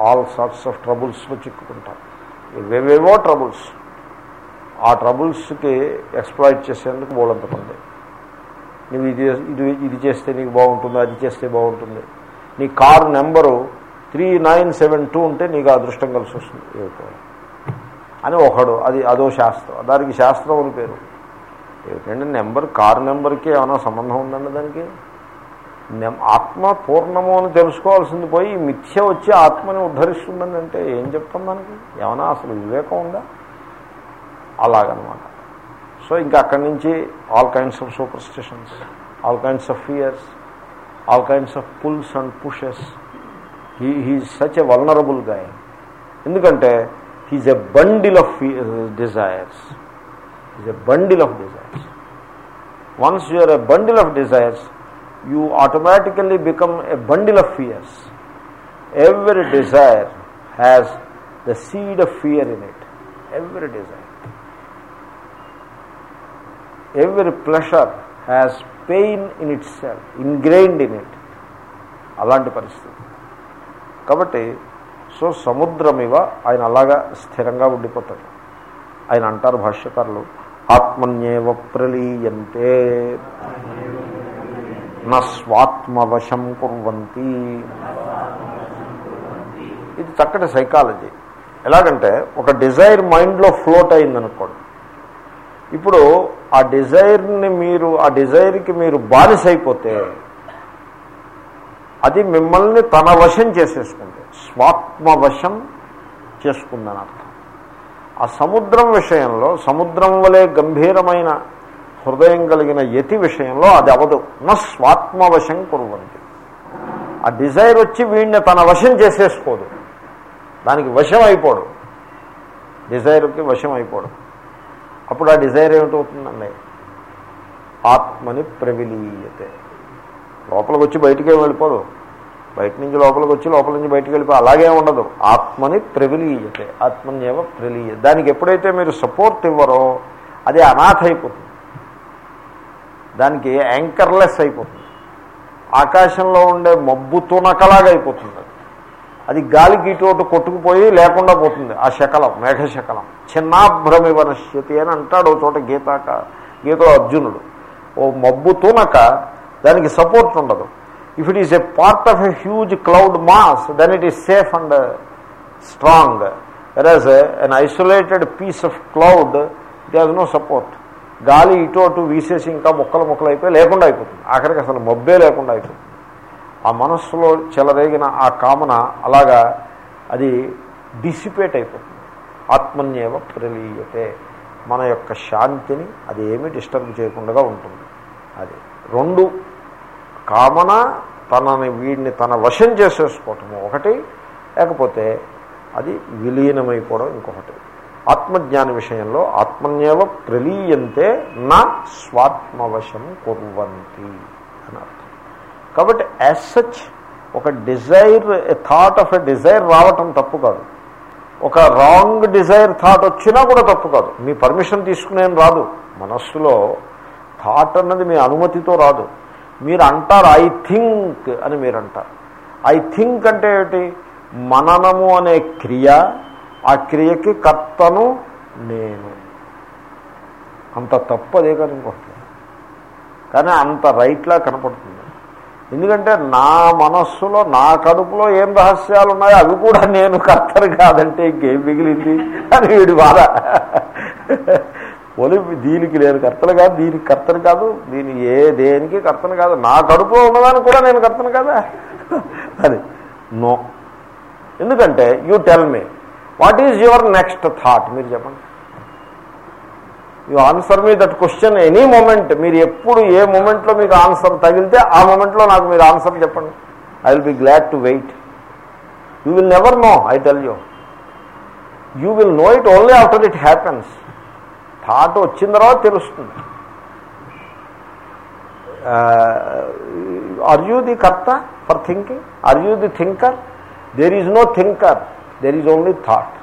all sorts of ట్రబుల్స్లో చిక్కుకుంటారు ఇవేవేవో ట్రబుల్స్. ఆ ట్రబుల్స్కి ఎక్స్ప్లాయిట్ చేసేందుకు బోలంత మంది నువ్వు ఇది ఇది ఇది చేస్తే నీకు బాగుంటుంది అది చేస్తే బాగుంటుంది. నీ car number three nine seven two ఉంటే నీకు అదృష్టం కలిసి వస్తుంది. ఏమిటో. అని ఒకడు అది అదో శాస్త్రం. దానికి శాస్త్రం అని పేరు. ఏమిటంటే నెంబర్ కారు నెంబర్కి ఏమైనా సంబంధం ఉందండి దానికి? ఆ ఆత్మ పూర్ణము అని తెలుసుకోవాల్సింది పోయి మిథ్య వచ్చి ఆత్మని ఉద్ధరిస్తుందని అంటే ఏం చెప్తాం దానికి? ఏమైనా అసలు వివేకం ఉందా? అలాగనమాట. సో ఇంకా అక్కడి నుంచి all kinds of superstitions all kinds of fears all kinds of pulls and pushes he he's such a vulnerable guy ఎందుకంటే he's a bundle of desires is a bundle of desires once you're a bundle of desires you automatically become a bundle of fears every desire has the seed of fear in it every desire every pleasure has pain in it cell ingrained in it అలాంటి పరిస్థితి. కాబట్టి so సముద్రం ఇవ ఆయన అలాగా స్థిరంగా ఉండిపోతాడు. ఆయన అంటారు భాష్యకారులు ఆత్మన్యేవ ప్రలీయంతే. నా స్వాత్మవశం కుర్వంతి. ఇది చక్కటి సైకాలజీ. ఎలాగంటే ఒక డిజైర్ మైండ్లో ఫ్లోట్ అయిందనుకోండి. ఇప్పుడు ఆ డిజైర్ని మీరు ఆ డిజైర్కి మీరు బానిసైపోతే అది మిమ్మల్ని తన వశం చేసేసుకుంది. స్వాత్మవశం చేసుకుందని అర్థం ఆ సముద్రం విషయంలో సముద్రం వలె గంభీరమైన హృదయం కలిగిన యతి విషయంలో అది అవదు. నా స్వాత్మవశం కురువంతి. ఆ డిజైర్ వచ్చి వీడిని తన వశం చేసేసుకోదు. దానికి వశం అయిపోడు. డిజైర్కి వశం అయిపోడు. అప్పుడు ఆ డిజైర్ ఏమిటవుతుందండి? ఆత్మని ప్రవిలీయతే. లోపలికి వచ్చి బయటికే వెళ్ళిపోదు. బయట నుంచి లోపలికి వచ్చి లోపల నుంచి బయటికి వెళ్ళిపో అలాగే ఉండదు. ఆత్మని ప్రవిలీయతే. ఆత్మని ఏమో ప్రలీయ. దానికి ఎప్పుడైతే మీరు సపోర్ట్ ఇవ్వరో అది అనాథ అయిపోతుంది. దానికి యాంకర్లెస్ అయిపోతుంది. ఆకాశంలో ఉండే మబ్బు తునకలాగా అయిపోతుంది. అది. అది గాలికి ఇటు కొట్టుకుపోయి లేకుండా పోతుంది. ఆ శకలం మేఘశకలం. చిన్నాభ్రమి వనశ్యతి అని అంటాడు ఓ చోట గీతాక గీతలో అర్జునుడు. ఓ మబ్బు తునక దానికి సపోర్ట్ ఉండదు. If it is a part of a huge cloud mass then it is safe and strong whereas an isolated piece of cloud it has no support గాలి ఇటు అటు వీసేసి ఇంకా ముక్కలు ముక్కలు అయిపోయి లేకుండా అయిపోతుంది. ఆఖరికి అసలు మబ్బే లేకుండా అయిపోతుంది. ఆ మనస్సులో చెలరేగిన ఆ కామన అలాగా అది డిసిపేట్ అయిపోతుంది. ఆత్మన్యేవ ప్రలీయతే. మన యొక్క శాంతిని అది ఏమీ డిస్టర్బ్ చేయకుండా ఉంటుంది. అది రెండు కామన తనని వీడిని తన వశం చేసేసుకోవటము ఒకటి లేకపోతే అది విలీనమైపోవడం ఇంకొకటి. ఆత్మజ్ఞాని విషయంలో ఆత్మన్యేవ ప్రలీయంతే నా స్వాత్మవశం కుర్వంతి అని అర్థం. కాబట్టి యాజ్ సచ్ ఒక desire thought of a desire రావటం తప్పు కాదు. ఒక రాంగ్ డిజైర్ థాట్ వచ్చినా కూడా తప్పు కాదు. మీ పర్మిషన్ తీసుకునేం రాదు. మనస్సులో థాట్ అన్నది మీ అనుమతితో రాదు. మీరు అంటారు ఐ థింక్ అని మీరు అంటారు ఐ థింక్ అంటే ఏమిటి? మననము అనే క్రియ ఆ క్రియకి కర్తను నేను. అంత తప్పదే అదే కానీ కానీ అంత రైట్లా కనపడుతుంది. ఎందుకంటే నా మనస్సులో నా కడుపులో ఏం రహస్యాలు ఉన్నాయో అవి కూడా నేను కర్తను కాదంటే ఇంకేం మిగిలింది? అని వీడి బాధ. ఒలి దీనికి నేను కర్తను కాదు దీనికి కర్తను కాదు దీని ఏ దేనికి కర్తను కాదు నా కడుపులో ఉన్నదానికి కూడా నేను కర్తను కదా? అది. నో. ఎందుకంటే you tell me what is your next thought మీరు చెప్పండి you answer me that question any moment మీరు ఎప్పుడు ఏ మూమెంట్లో మీకు ఆన్సర్ తగిలితే ఆ మూమెంట్లో నాకు మీరు ఆన్సర్ చెప్పండి. I will be glad to wait you will never know I tell you you will know it only after it happens thought వచ్చిన తర్వాత తెలుస్తుంది. ఆర్ యూ ది కర్త for thinking are you the thinker there is no thinker there is only thought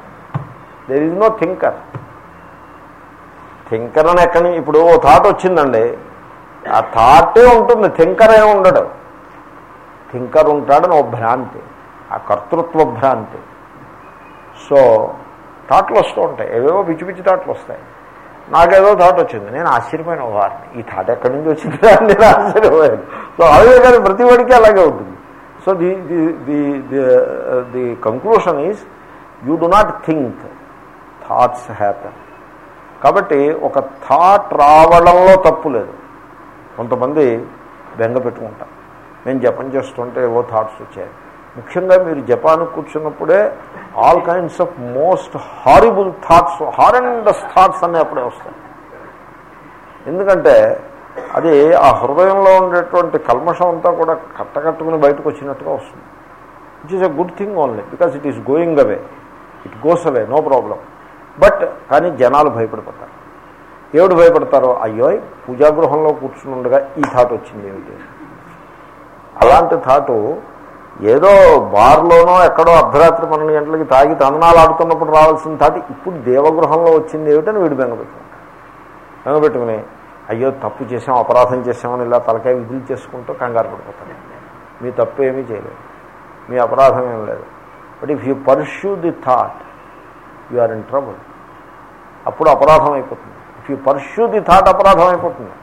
there is no thinker thinker అని ఎక్కడి ఇప్పుడు ఓ thought వచ్చిందండి. ఆ థాటే ఉంటుంది. థింకర్ ఏమి ఉండడు. థింకర్ ఉంటాడని ఓ భ్రాంతి. ఆ కర్తృత్వ భ్రాంతి. సో థాట్లు వస్తూ ఉంటాయి. ఏవేవో పిచ్చి పిచ్చి థాట్లు వస్తాయి. నాకేదో థాట్ వచ్చింది. నేను ఆశ్చర్యమైన వారిని. ఈ థాట్ ఎక్కడి నుంచి వచ్చింది? అని నేను ఆశ్చర్యపోయాను. సో అదే కానీ ప్రతి వాడికి అలాగే ఉంటుంది. So the the the the conclusion is you do not think thoughts happen కాబట్టి ఒక థాట్ రావడంలో తప్పు లేదు కొంతమంది బెంగ పెట్టుకుంటారు నేను జపం చేస్తుంటే ఏవో థాట్స్ వచ్చాయి ముఖ్యంగా మీరు జపాన్ కూర్చున్నప్పుడే all kinds of most horrible thoughts horrendous thoughts అనే అప్పుడే వస్తాయి ఎందుకంటే అది ఆ హృదయంలో ఉండేటువంటి కల్మషం అంతా కూడా కట్టకట్టుకుని బయటకు వచ్చినట్టుగా వస్తుంది. It is a good thing only because it is going away it goes away no problem but కానీ జనాలు భయపడిపోతారు. ఏమిటి భయపడతారో? అయ్యో పూజాగృహంలో కూర్చుని ఉండగా ఈ థాట్ వచ్చింది ఏమిటి? అలాంటి థాటు ఏదో బార్లోనో ఎక్కడో అర్ధరాత్రి పన్నెండు గంటలకి తాగి తందనాలు ఆడుతున్నప్పుడు రావాల్సిన థాట్ ఇప్పుడు దేవగృహంలో వచ్చింది ఏమిటని వీడు బెంగపెట్టుకుంటాడు. బెంగపెట్టుకుని అయ్యో తప్పు చేసాం అపరాధం చేసామని ఇలా తలకాయ విధులు చేసుకుంటూ కంగారు పడిపోతాను మీ తప్పు ఏమీ చేయలేదు. మీ అపరాధం ఏం లేదు. But if you pursue the thought you are in trouble అప్పుడు అపరాధం అయిపోతుంది. If you pursue the thought అపరాధం అయిపోతుంది.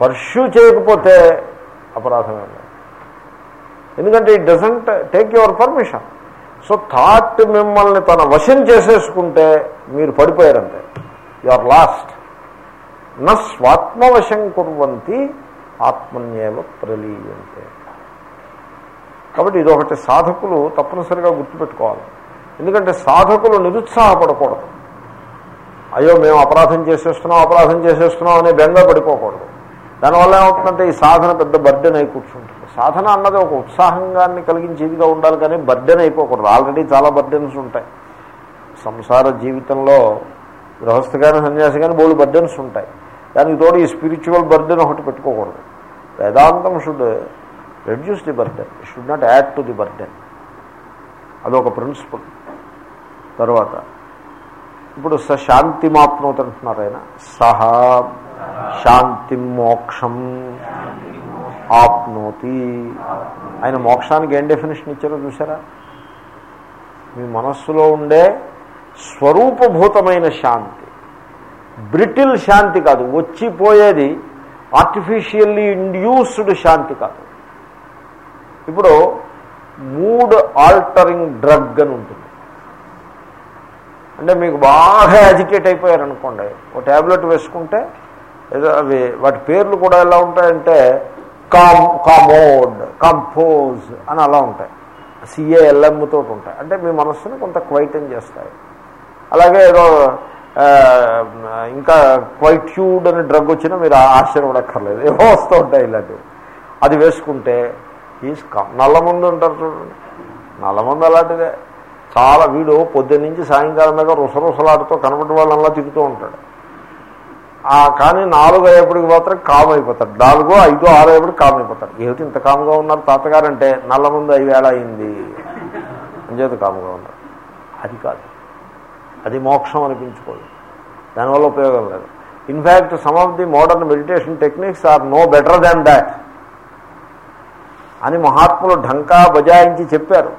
పర్ష్యూ చేయకపోతే అపరాధం ఏం లేదు. ఎందుకంటే it doesn't take your permission so thought మిమ్మల్ని తన వశం చేసేసుకుంటే మీరు పడిపోయారంతే. యు ఆర్ లాస్ట్ నా స్వాత్మవశం కుర్వంతి ఆత్మన్యేవ ప్రలీయంతే. కాబట్టి ఇదొకటి సాధకులు తప్పనిసరిగా గుర్తుపెట్టుకోవాలి. ఎందుకంటే సాధకులు నిరుత్సాహపడకూడదు. అయ్యో మేము అపరాధం చేసేస్తున్నాం అపరాధం చేసేస్తున్నాం అనే బెంగ పడిపోకూడదు. దానివల్ల ఏమవుతుందంటే ఈ సాధన పెద్ద బర్డెన్ అయి కూర్చుంటుంది. సాధన అన్నది ఒక ఉత్సాహంగాన్ని కలిగించేదిగా ఉండాలి కానీ బర్డెన్ అయిపోకూడదు. ఆల్రెడీ చాలా బర్డెన్స్ ఉంటాయి. సంసార జీవితంలో గృహస్థ కానీ సన్యాసి కానీ బోల్డ్ బర్డన్స్ ఉంటాయి. దానికి తోడు ఈ స్పిరిచువల్ బర్డెన్ ఒకటి పెట్టుకోకూడదు. వేదాంతం should reduce the burden should not add to the burden అదొక ప్రిన్సిపల్ తర్వాత ఇప్పుడు స శాంతి మాప్నోతి అంటున్నారు ఆయన. సహా శాంతి మోక్షం ఆప్నోతి. ఆయన మోక్షానికి ఏం డెఫినేషన్ ఇచ్చారో చూసారా మీ మనస్సులో ఉండే స్వరూపభూతమైన శాంతి. బ్రిటిల్ శాంతి కాదు వచ్చిపోయేది ఆర్టిఫిషియల్లీ ఇండ్యూస్డ్ శాంతి కాదు. ఇప్పుడు మూడ్ ఆల్టరింగ్ డ్రగ్ అని ఉంటుంది. అంటే మీకు బాగా అజిటేట్ అయిపోయారనుకోండి ఒక ట్యాబ్లెట్ వేసుకుంటే ఏదో అవి వాటి పేర్లు కూడా ఎలా ఉంటాయంటే కామ్ కామోడ్ కంపోజ్ అని అలా ఉంటాయి. సిఏఎల్ఎం ఉంటాయి. అంటే మీ మనస్సును కొంత క్వైటన్ చేస్తాయి. అలాగే ఏదో ఇంకా క్వైట్యూడ్ అనే డ్రగ్ వచ్చినా మీరు ఆశ్చర్యపడక్కర్లేదు. ఏవో వస్తూ ఉంటాయి ఇలాంటివి. అది వేసుకుంటే ఈజ్ నల్లమందు అంటారు చూడండి. నల్లమందు అలాంటిదే. చాలా వీడు పొద్దున్న నుంచి సాయంకాలం దాకా రుసరుసలాడుతూ కనబడి వాళ్ళంలా తిరుగుతూ ఉంటాడు. కానీ నాలుగు అయ్యేప్పటికి మాత్రం కామ్ అయిపోతాడు. నాలుగో ఐదో ఆరు అయ్యేప్పుడు కామ్ అయిపోతాడు. ఏమిటి ఇంత కామ్గా ఉన్నారు? తాతగారు అంటే నల్ల ముందు ఐదేళ్ళ అయింది. అంచేత కామ్గా ఉన్నారు అది కాదు. అది మోక్షం అనిపించుకోదు. దానివల్ల ఉపయోగం లేదు. In fact some of the modern meditation techniques are no better than that అని మహాత్ములు ఢంకా బజాయించి చెప్పారు.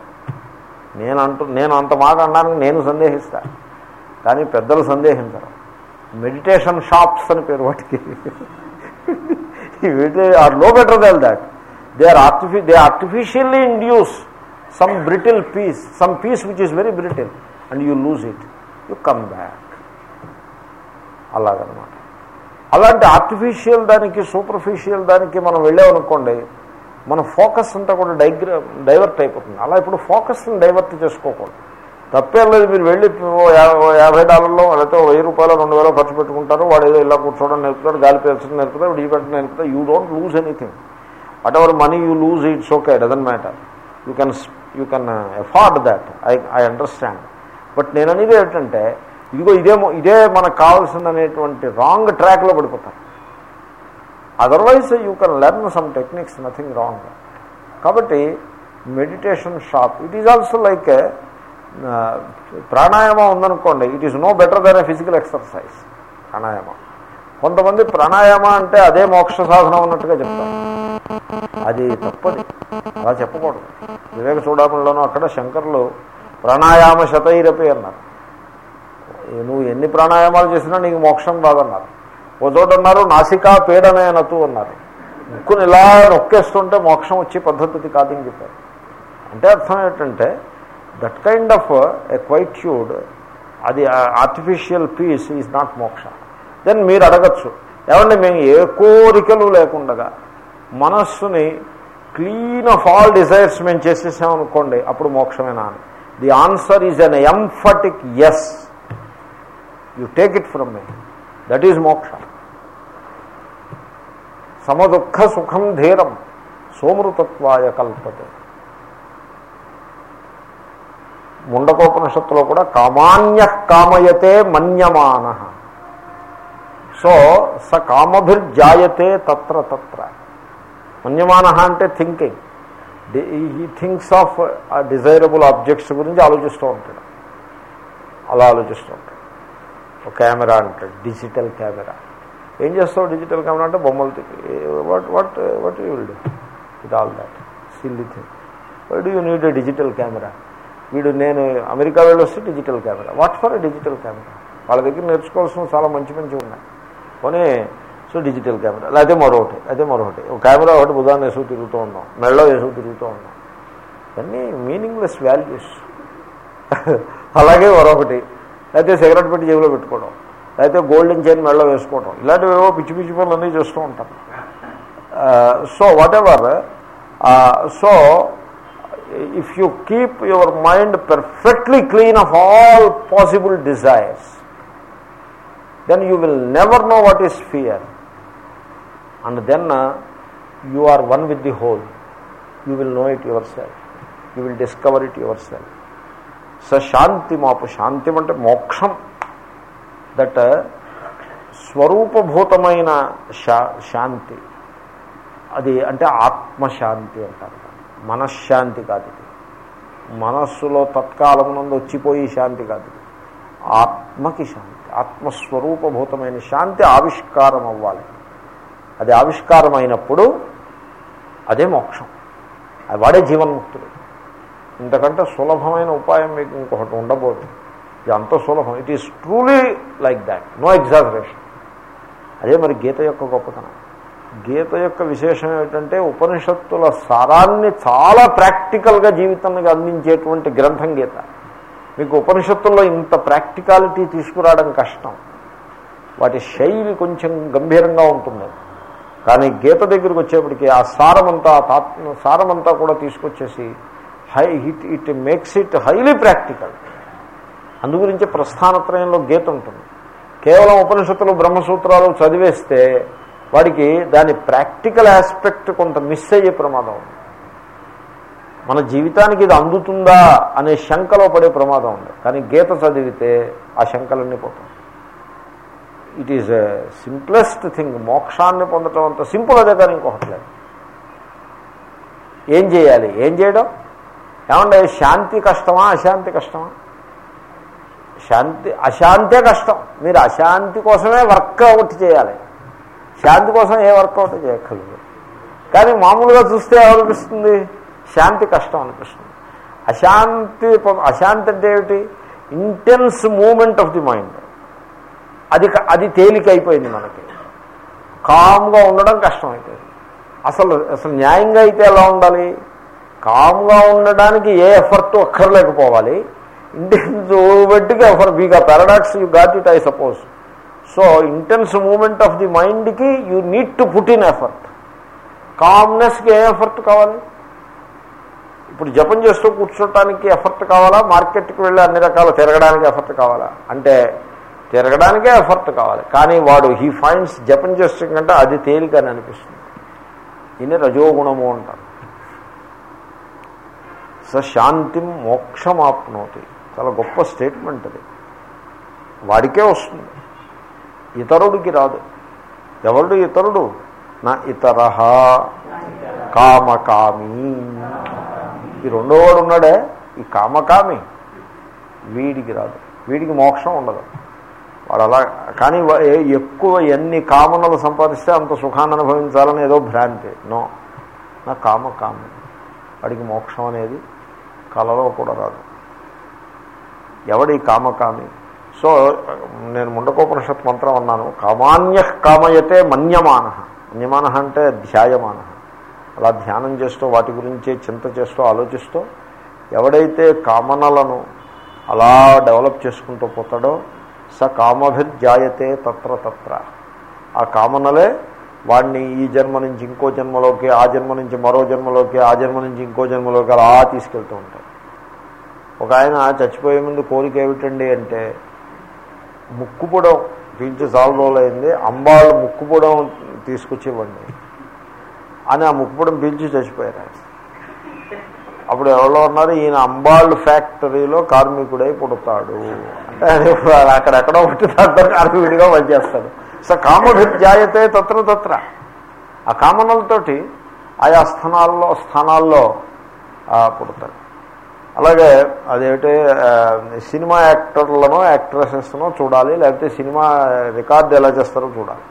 నేను అంటు నేను అంత మాట అన్నానని నేను సందేహిస్తా. కానీ పెద్దలు సందేహించరు. మెడిటేషన్ షాప్స్ అని పేరు వాటికి. Are no better than that they are ఆర్టిఫి they artificially induce some brittle peace some peace which is very brittle and you lose it you come back అలాగనమాట. అలాంటి ఆర్టిఫిషియల్ దానికి సూపర్ఫిషియల్ దానికి మనం వెళ్ళామనుకోండి మన ఫోకస్ అంతా కూడా డైగ్రా డైవర్ట్ అయిపోతుంది. అలా ఇప్పుడు ఫోకస్ని డైవర్ట్ చేసుకోకూడదు. తప్పేం లేదు మీరు వెళ్ళి యాభై డాలర్లో లేకపోతే వెయ్యి రూపాయలు రెండు వేలు ఖర్చు పెట్టుకుంటారు వాడు ఏదో ఇలా కూర్చోవడం నేర్పుతాడు గాలి పేల్చడం నేర్పుతాడు విడిపెట్టడం నేర్పుతాడు you don't lose anything whatever money you lose it's okay doesn't matter you can you can afford that I I understand but నేను అనేది ఏంటంటే ఇదిగో ఇదేమో ఇదే మనకు కావాల్సిందనేటువంటి రాంగ్ ట్రాక్లో పడిపోతారు. Otherwise you can learn some techniques nothing wrong కాబట్టి meditation shop it is also like ప్రాణాయామం ఉందనుకోండి it is no better than a physical exercise ప్రాణాయామం కొంతమంది ప్రాణాయామ అంటే అదే మోక్ష సాధనం ఉన్నట్టుగా చెప్తారు. అది తప్పది. అలా చెప్పకూడదు. వివేక చూడముల్లోనూ అక్కడ శంకర్లు ప్రాణాయామ శతైరపి అన్నారు నువ్వు ఎన్ని ప్రాణాయామాలు చేసినా నీకు మోక్షం రాదన్నారు. ఓ చోట అన్నారు నాసికా పీడనేనతు అన్నారు. ముక్కుని ఇలా నొక్కేస్తుంటే మోక్షం వచ్చే పద్ధతి కాదని చెప్పారు. అంటే అర్థం ఏంటంటే that kind of a quietude అది artificial peace is not moksha. Then మీరు అడగచ్చు ఏమంటే మేము ఏ కోరికలు లేకుండగా మనస్సుని క్లీన్ ఆఫ్ ఆల్ డిజైర్స్ మేము చేసేసామనుకోండి అప్పుడు మోక్షమేనా అని. The answer is an emphatic yes you take it from me that is moksha సమదుఃఖ సుఖం ధీరం సోమృతత్వాయ కల్పతే ముండకోపనిషత్తులో కూడా కామాన్య కామయతే మన్యమాన సో స కామభిర్జాయతే తత్ర తత్ర మన్యమాన అంటే థింకింగ్ ఈ థింగ్స్ ఆఫ్ డిజైరబుల్ ఆబ్జెక్ట్స్ గురించి ఆలోచిస్తూ ఉంటాడు. అలా ఆలోచిస్తూ ఉంటాడు. ఒక కెమెరా అంటాడు డిజిటల్ కెమెరా. ఏం చేస్తావు డిజిటల్ కెమెరా అంటే బొమ్మలు what what what you will do with all that? Silly thing why do you need a digital camera? వీడు నేను అమెరికా వెళ్ళి వస్తే digital camera. What for a digital camera? వాళ్ళ దగ్గర నేర్చుకోవాల్సిన చాలా మంచి మంచి ఉన్నాయి. పోనీ సో డిజిటల్ కెమెరా లేకపోతే మరొకటి అయితే మరొకటి. ఒక కెమెరా ఒకటి బుధాన్ని వేసుకు తిరుగుతూ ఉన్నాం. మెళ్ళో వేసుకు తిరుగుతూ ఉన్నాం. ఇవన్నీ మీనింగ్లెస్ వాల్యూస్ అలాగే మరొకటి. లేకపోతే సిగరెట్ పెట్టి జేబులో పెట్టుకోవడం. లేకపోతే గోల్డెన్ చైన్ మెళ్ళో వేసుకోవడం. ఇలాంటివి ఏవో పిచ్చి పిచ్చి పనులు అన్నీ చేస్తూ ఉంటాం. So whatever so if you keep your mind perfectly clean of all possible desires then you will never know what is fear and then you are one with the whole. You will know it your it you will discover it your yourself. స శాంతి మాపు. శాంతి అంటే మోక్షం. That స్వరూపభూతమైన శా శాంతి. అది అంటే ఆత్మశాంతి అంటారు. మనశ్శాంతి కాదు ఇది. మనస్సులో తత్కాలమునందు వచ్చిపోయి శాంతి కాదు ఇది. ఆత్మకి శాంతి. ఆత్మస్వరూపభూతమైన శాంతి ఆవిష్కారం అవ్వాలి అది ఆవిష్కారం అయినప్పుడు అదే మోక్షం. అది వాడే జీవన్ముక్తుడు. ఇంతకంటే సులభమైన ఉపాయం మీకు ఇంకొకటి ఉండబోదు. ఇది అంత సులభం. It is truly like that no exaggeration అదే మరి గీత యొక్క గొప్పతనం. గీత యొక్క విశేషం ఏమిటంటే ఉపనిషత్తుల సారాన్ని చాలా ప్రాక్టికల్గా జీవితానికి అందించేటువంటి గ్రంథం గీత. మీకు ఉపనిషత్తుల్లో ఇంత ప్రాక్టికాలిటీ తీసుకురావడం కష్టం. వాటి శైలి కొంచెం గంభీరంగా ఉంటుంది కానీ గీత దగ్గరికి వచ్చేప్పటికి ఆ సారమంతా తాత్ సారమంతా కూడా తీసుకొచ్చేసి హై hit it makes it highly practical. అందుగురించి ప్రస్థానత్రయంలో గీత ఉంటుంది. కేవలం ఉపనిషత్తులు బ్రహ్మసూత్రాలు చదివేస్తే వాడికి దాని ప్రాక్టికల్ ఆస్పెక్ట్ కొంత మిస్ అయ్యే ప్రమాదం ఉంది. మన జీవితానికి ఇది అందుతుందా అనే శంకలో పడే ప్రమాదం ఉంది. కానీ గీత చదివితే ఆ శంకలన్నీ పోతాయి. ఇట్ ఈజ్ సింప్లెస్ట్ థింగ్ మోక్షాన్ని పొందటం అంత సింపుల్ అదే కానీ ఇంకొకటి లేదు. ఏం చేయాలి? ఏం చేయడం? ఏమంటే శాంతి కష్టమా? అశాంతి కష్టమా? శాంతి అశాంతే కష్టం. మీరు అశాంతి కోసమే వర్కౌట్ చేయాలి. శాంతి కోసం ఏ వర్కౌట్ చేయక్కర్లేదు. కానీ మామూలుగా చూస్తే ఏమనిపిస్తుంది? శాంతి కష్టం అనిపిస్తుంది. అశాంతి అశాంతి అంటే ఏమిటి? Intense moment of the mind. అది అది తేలిక అయిపోయింది మనకి. కామ్గా ఉండడం కష్టమైపోయింది. అసలు అసలు న్యాయంగా అయితే ఎలా ఉండాలి? కామ్గా ఉండడానికి ఏ ఎఫర్ట్ అక్కర్లేకపోవాలి ఇంటెన్స్ బట్టిగా effort బీగా paradox you got it I suppose so intense moment of the మైండ్కి you need to put in effort కామ్నెస్కి ఏ ఎఫర్ట్ కావాలి? ఇప్పుడు జపం చేస్తూ కూర్చోటానికి ఎఫర్ట్ కావాలా? మార్కెట్కి వెళ్ళి అన్ని రకాలు తిరగడానికి ఎఫర్ట్ కావాలా? అంటే తిరగడానికే ఎఫర్ట్ కావాలి. కానీ వాడు హీ ఫైండ్స్ జపం చేస్తే కంటే అది తేలిక అని అనిపిస్తుంది. దీన్ని రజోగుణము అంటారు. స శాంతిం మోక్షమాప్నోతి చాలా గొప్ప స్టేట్మెంట్ అది. వాడికే వస్తుంది. ఇతరుడికి రాదు. ఎవరుడు ఇతరుడు? నా ఇతర కామకామి. ఈ రెండో వాడు ఉన్నాడే. ఈ కామకామి వీడికి రాదు. వీడికి మోక్షం ఉండదు. వాడు అలా కానీ ఎక్కువ ఎన్ని కామనలు సంపాదిస్తే అంత సుఖాన్ని అనుభవించాలని ఏదో భ్రాంతి. నో. నా కామకామి వాడికి మోక్షం అనేది కలలో కూడా రాదు. ఎవడి కామకామి? సో నేను ముండకోపనిషత్ మంత్రం అన్నాను. కామాన్య కామయతే మన్యమాన. మన్యమాన అంటే ధ్యాయమాన. అలా ధ్యానం చేస్తూ వాటి గురించే చింత చేస్తూ ఆలోచిస్తూ ఎవడైతే కామనలను అలా డెవలప్ చేసుకుంటూ పోతాడో స కామభిర్జాయతే తత్ర తత్ర. ఆ కామనలే వాడిని ఈ జన్మ నుంచి ఇంకో జన్మలోకి ఆ జన్మ నుంచి మరో జన్మలోకి ఆ జన్మ నుంచి ఇంకో జన్మలోకి అలా తీసుకెళ్తూ ఉంటాయి ఒక ఆయన చచ్చిపోయే ముందు కోరిక ఏమిటండి అంటే ముక్కుపొడం పీల్చి చాలా రోజులైంది అంబాళ్ళు ముక్కుపొడం తీసుకొచ్చి ఇవ్వండి అని ఆ ముక్కుపొడం పీల్చి చచ్చిపోయారు ఆయన. అప్పుడు ఎవరో ఉన్నారు ఈయన అంబాళ్ళు ఫ్యాక్టరీలో కార్మికుడై పుడతాడు. అక్కడెక్కడో ఒకటి దాంట్లో అర్హుడిగా పనిచేస్తాడు. సో కామభిర్జాయతే తత్ర తత్ర. ఆ కామనలతోటి ఆయా స్థానాల్లో స్థానాల్లో పుడతాడు. అలాగే అదేమిటి సినిమా యాక్టర్లను యాక్ట్రెసెస్ను చూడాలి లేకపోతే సినిమా రికార్డు ఎలా చేస్తారో చూడాలి.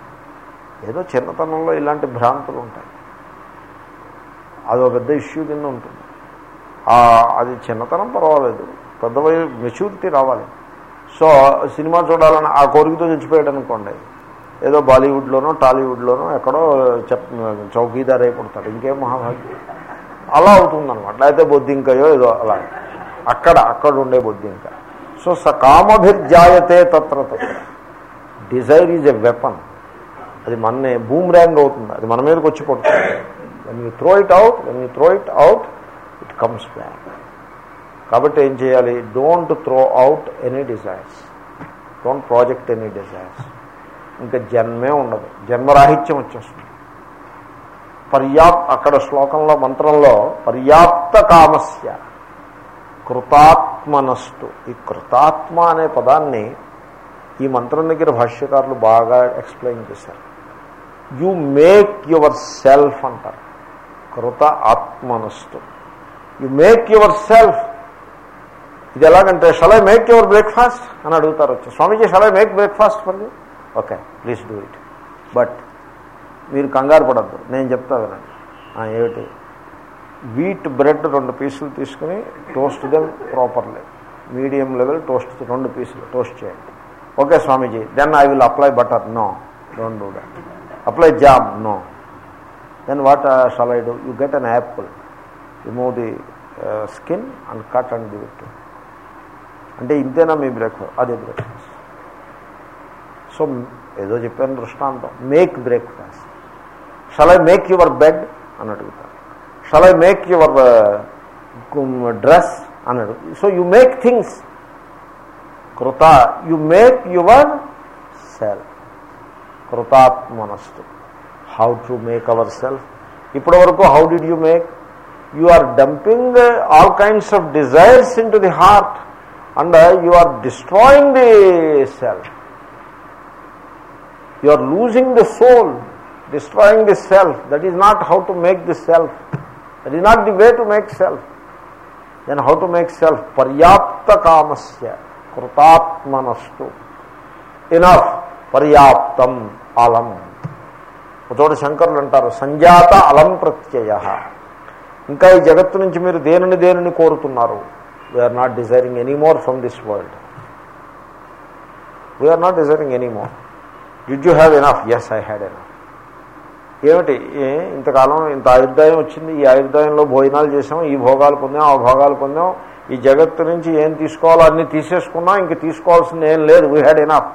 ఏదో చిన్నతనంలో ఇలాంటి భ్రాంతులు ఉంటాయి. అదో పెద్ద ఇష్యూ కింద ఉంటుంది. అది చిన్నతనం పర్వాలేదు. పెద్ద మెచ్యూరిటీ రావాలి. సో సినిమా చూడాలని ఆ కోరికతో చచ్చిపోయాడు అనుకోండి ఏదో బాలీవుడ్లోనో టాలీవుడ్లోనో ఎక్కడో చెప్ చౌకీదార్ అయిపోతాడు ఇంకేం మహాభాగ్యం? అలా అవుతుందనమాట లేకపోతే బొద్దింకయో ఏదో అలా. అక్కడ అక్కడ ఉండే బొద్దింక. సో స కామభిర్జాయతే తత్ర తత్ర. Desire is a weapon. అది మననే బూమ్ ర్యాంగ్ అవుతుంది. అది మన మీదకి వచ్చి పడుతుంది when you throw it out when you throw it out it comes back కాబట్టి ఏం చేయాలి? Don't throw out any desires don't project any desires ఇంకా జన్మే ఉండదు. జన్మరాహిత్యం వచ్చేస్తుంది. పర్యాప్ అక్కడ శ్లోకంలో మంత్రంలో పర్యాప్త కామస్య కృతాత్మనస్తు. ఈ కృతాత్మ అనే పదాన్ని ఈ మంత్రం దగ్గర భాష్యకారులు బాగా ఎక్స్ప్లెయిన్ చేశారు. యు మేక్ యువర్ సెల్ఫ్ అంటారు. కృత ఆత్మనస్తు. యు మేక్ యువర్ సెల్ఫ్ ఇది ఎలాగంటే shall I make your breakfast అని అడుగుతారు. వచ్చి Swamiji shall I make breakfast for you okay please do it but మీరు కంగారు పడద్దు. నేను చెప్తా వినండి. ఏమిటి? వీట్ బ్రెడ్ రెండు పీసులు తీసుకుని toast them properly medium level toast రెండు పీసులు టోస్ట్ చేయండి. Okay Swamiji then I will apply butter no don't do that apply jam no then what shall I do you get an apple remove the skin and cut and give it అంటే ఇంతేనా మీ breakfast అదే breakfast so ఏదో చెప్పాను దృష్టాంతం. Make breakfast shall I make your bed అని అడుగుతారు. Shall I make your dress అని అడుగు సో యు మేక్ థింగ్స్ కృత you make yourself కృతాత్మనస్తు how to make our self ఇప్పటి వరకు how did you make you are dumping all kinds of desires into the heart and you are destroying the self you are losing the soul destroying the self that is not how to make the self that is not the way to make self then how to make self పర్యాప్త కామస్య కృతాత్మనస్సు enough పర్యాప్తం అలం చోట శంకరులు అంటారు సంజాత అలం ప్రత్యయ ఇంకా ఈ జగత్తు నుంచి మీరు దేనిని దేనిని కోరుతున్నారు we are not desiring any more from this world we are not desiring any more did you have enough yes I had enough ఏమిటి? ఇంతకాలం ఇంత ఆయుర్దాయం వచ్చింది ఈ ఆయుర్దాయంలో భోజనాలు చేసాం ఈ భోగాలు పొందాం ఆ భోగాలు పొందాం ఈ జగత్తు నుంచి ఏం తీసుకోవాలో అన్నీ తీసేసుకున్నాం ఇంక తీసుకోవాల్సింది ఏం లేదు వీ హ్యాడ్ ఎనఫ్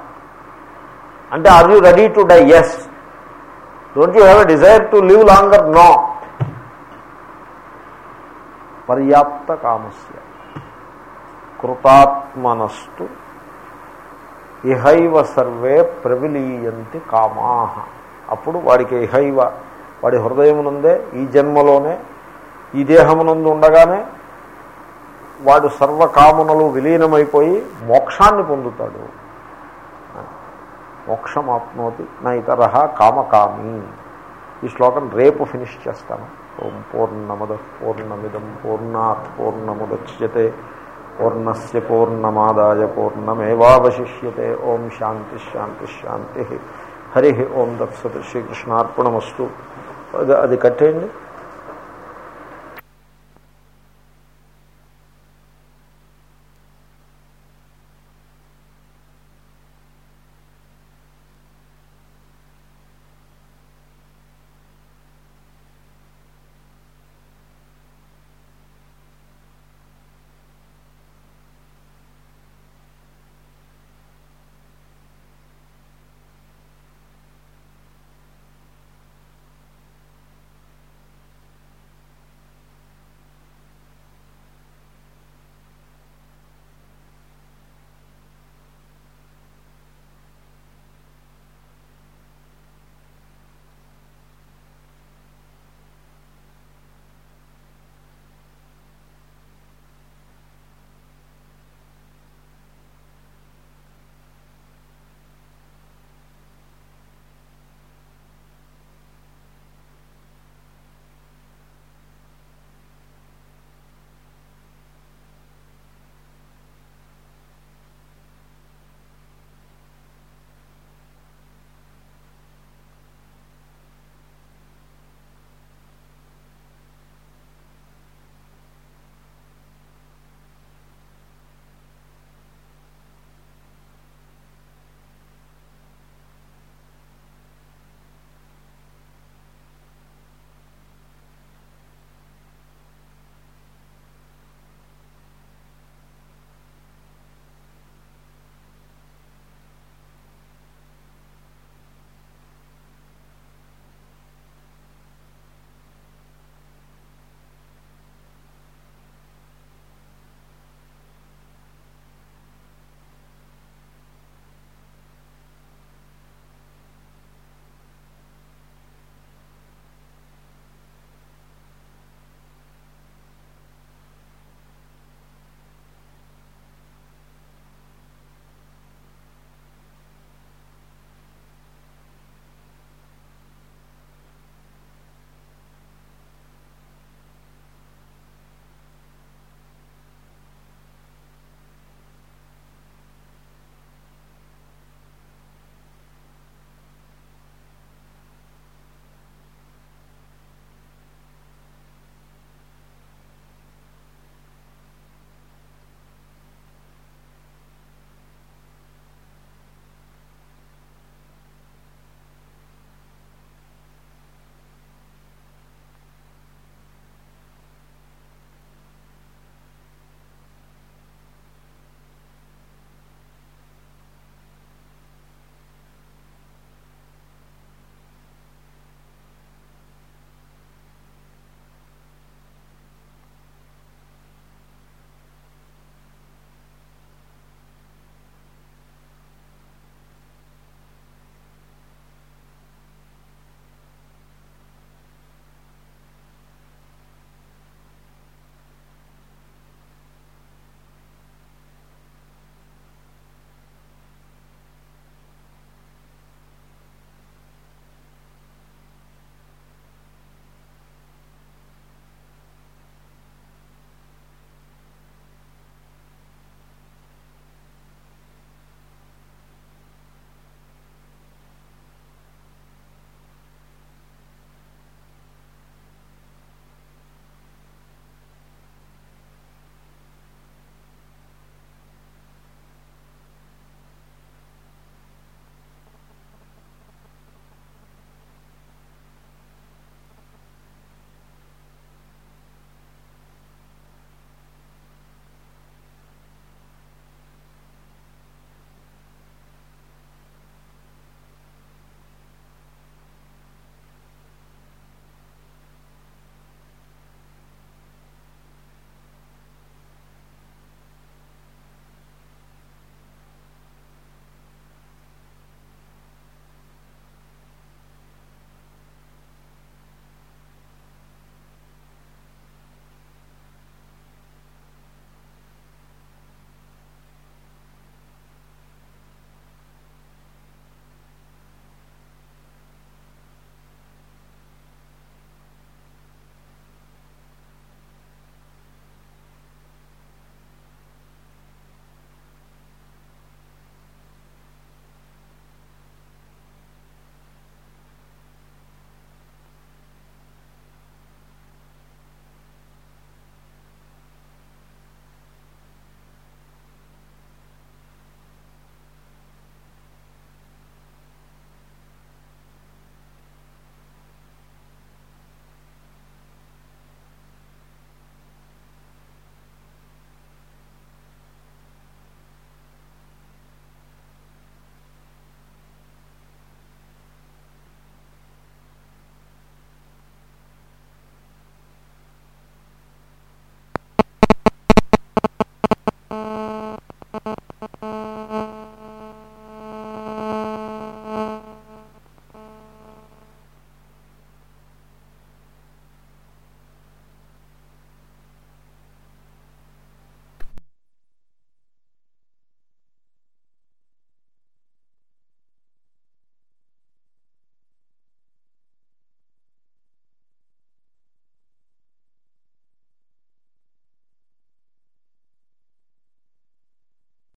అంటే are you ready to die yes don't you have a desire to live longer no పర్యాప్త కామస్య. కృతాత్మనస్తు ఇహైవ సర్వే ప్రవిలీయంతి కామాహ అప్పుడు వాడికి ఇహైవ వాడి హృదయమునందే ఈ జన్మలోనే ఈ దేహమునందు ఉండగానే వాడు సర్వకామనలు విలీనమైపోయి మోక్షాన్ని పొందుతాడు. మోక్షమాప్నోతి నా ఇతర కామకామి. ఈ శ్లోకం రేపు ఫినిష్ చేస్తాను. ఓం పూర్ణమద పూర్ణమిదం పూర్ణాత్ పూర్ణముద్యతే. పూర్ణస్ పూర్ణమాదాయ పూర్ణమేవాశిష్యతే ఓం శాంతి శాంతి శాంతి. హరి ఓం దత్సత్ శ్రీకృష్ణార్పణమస్తు. అది అది కట్టేయండి.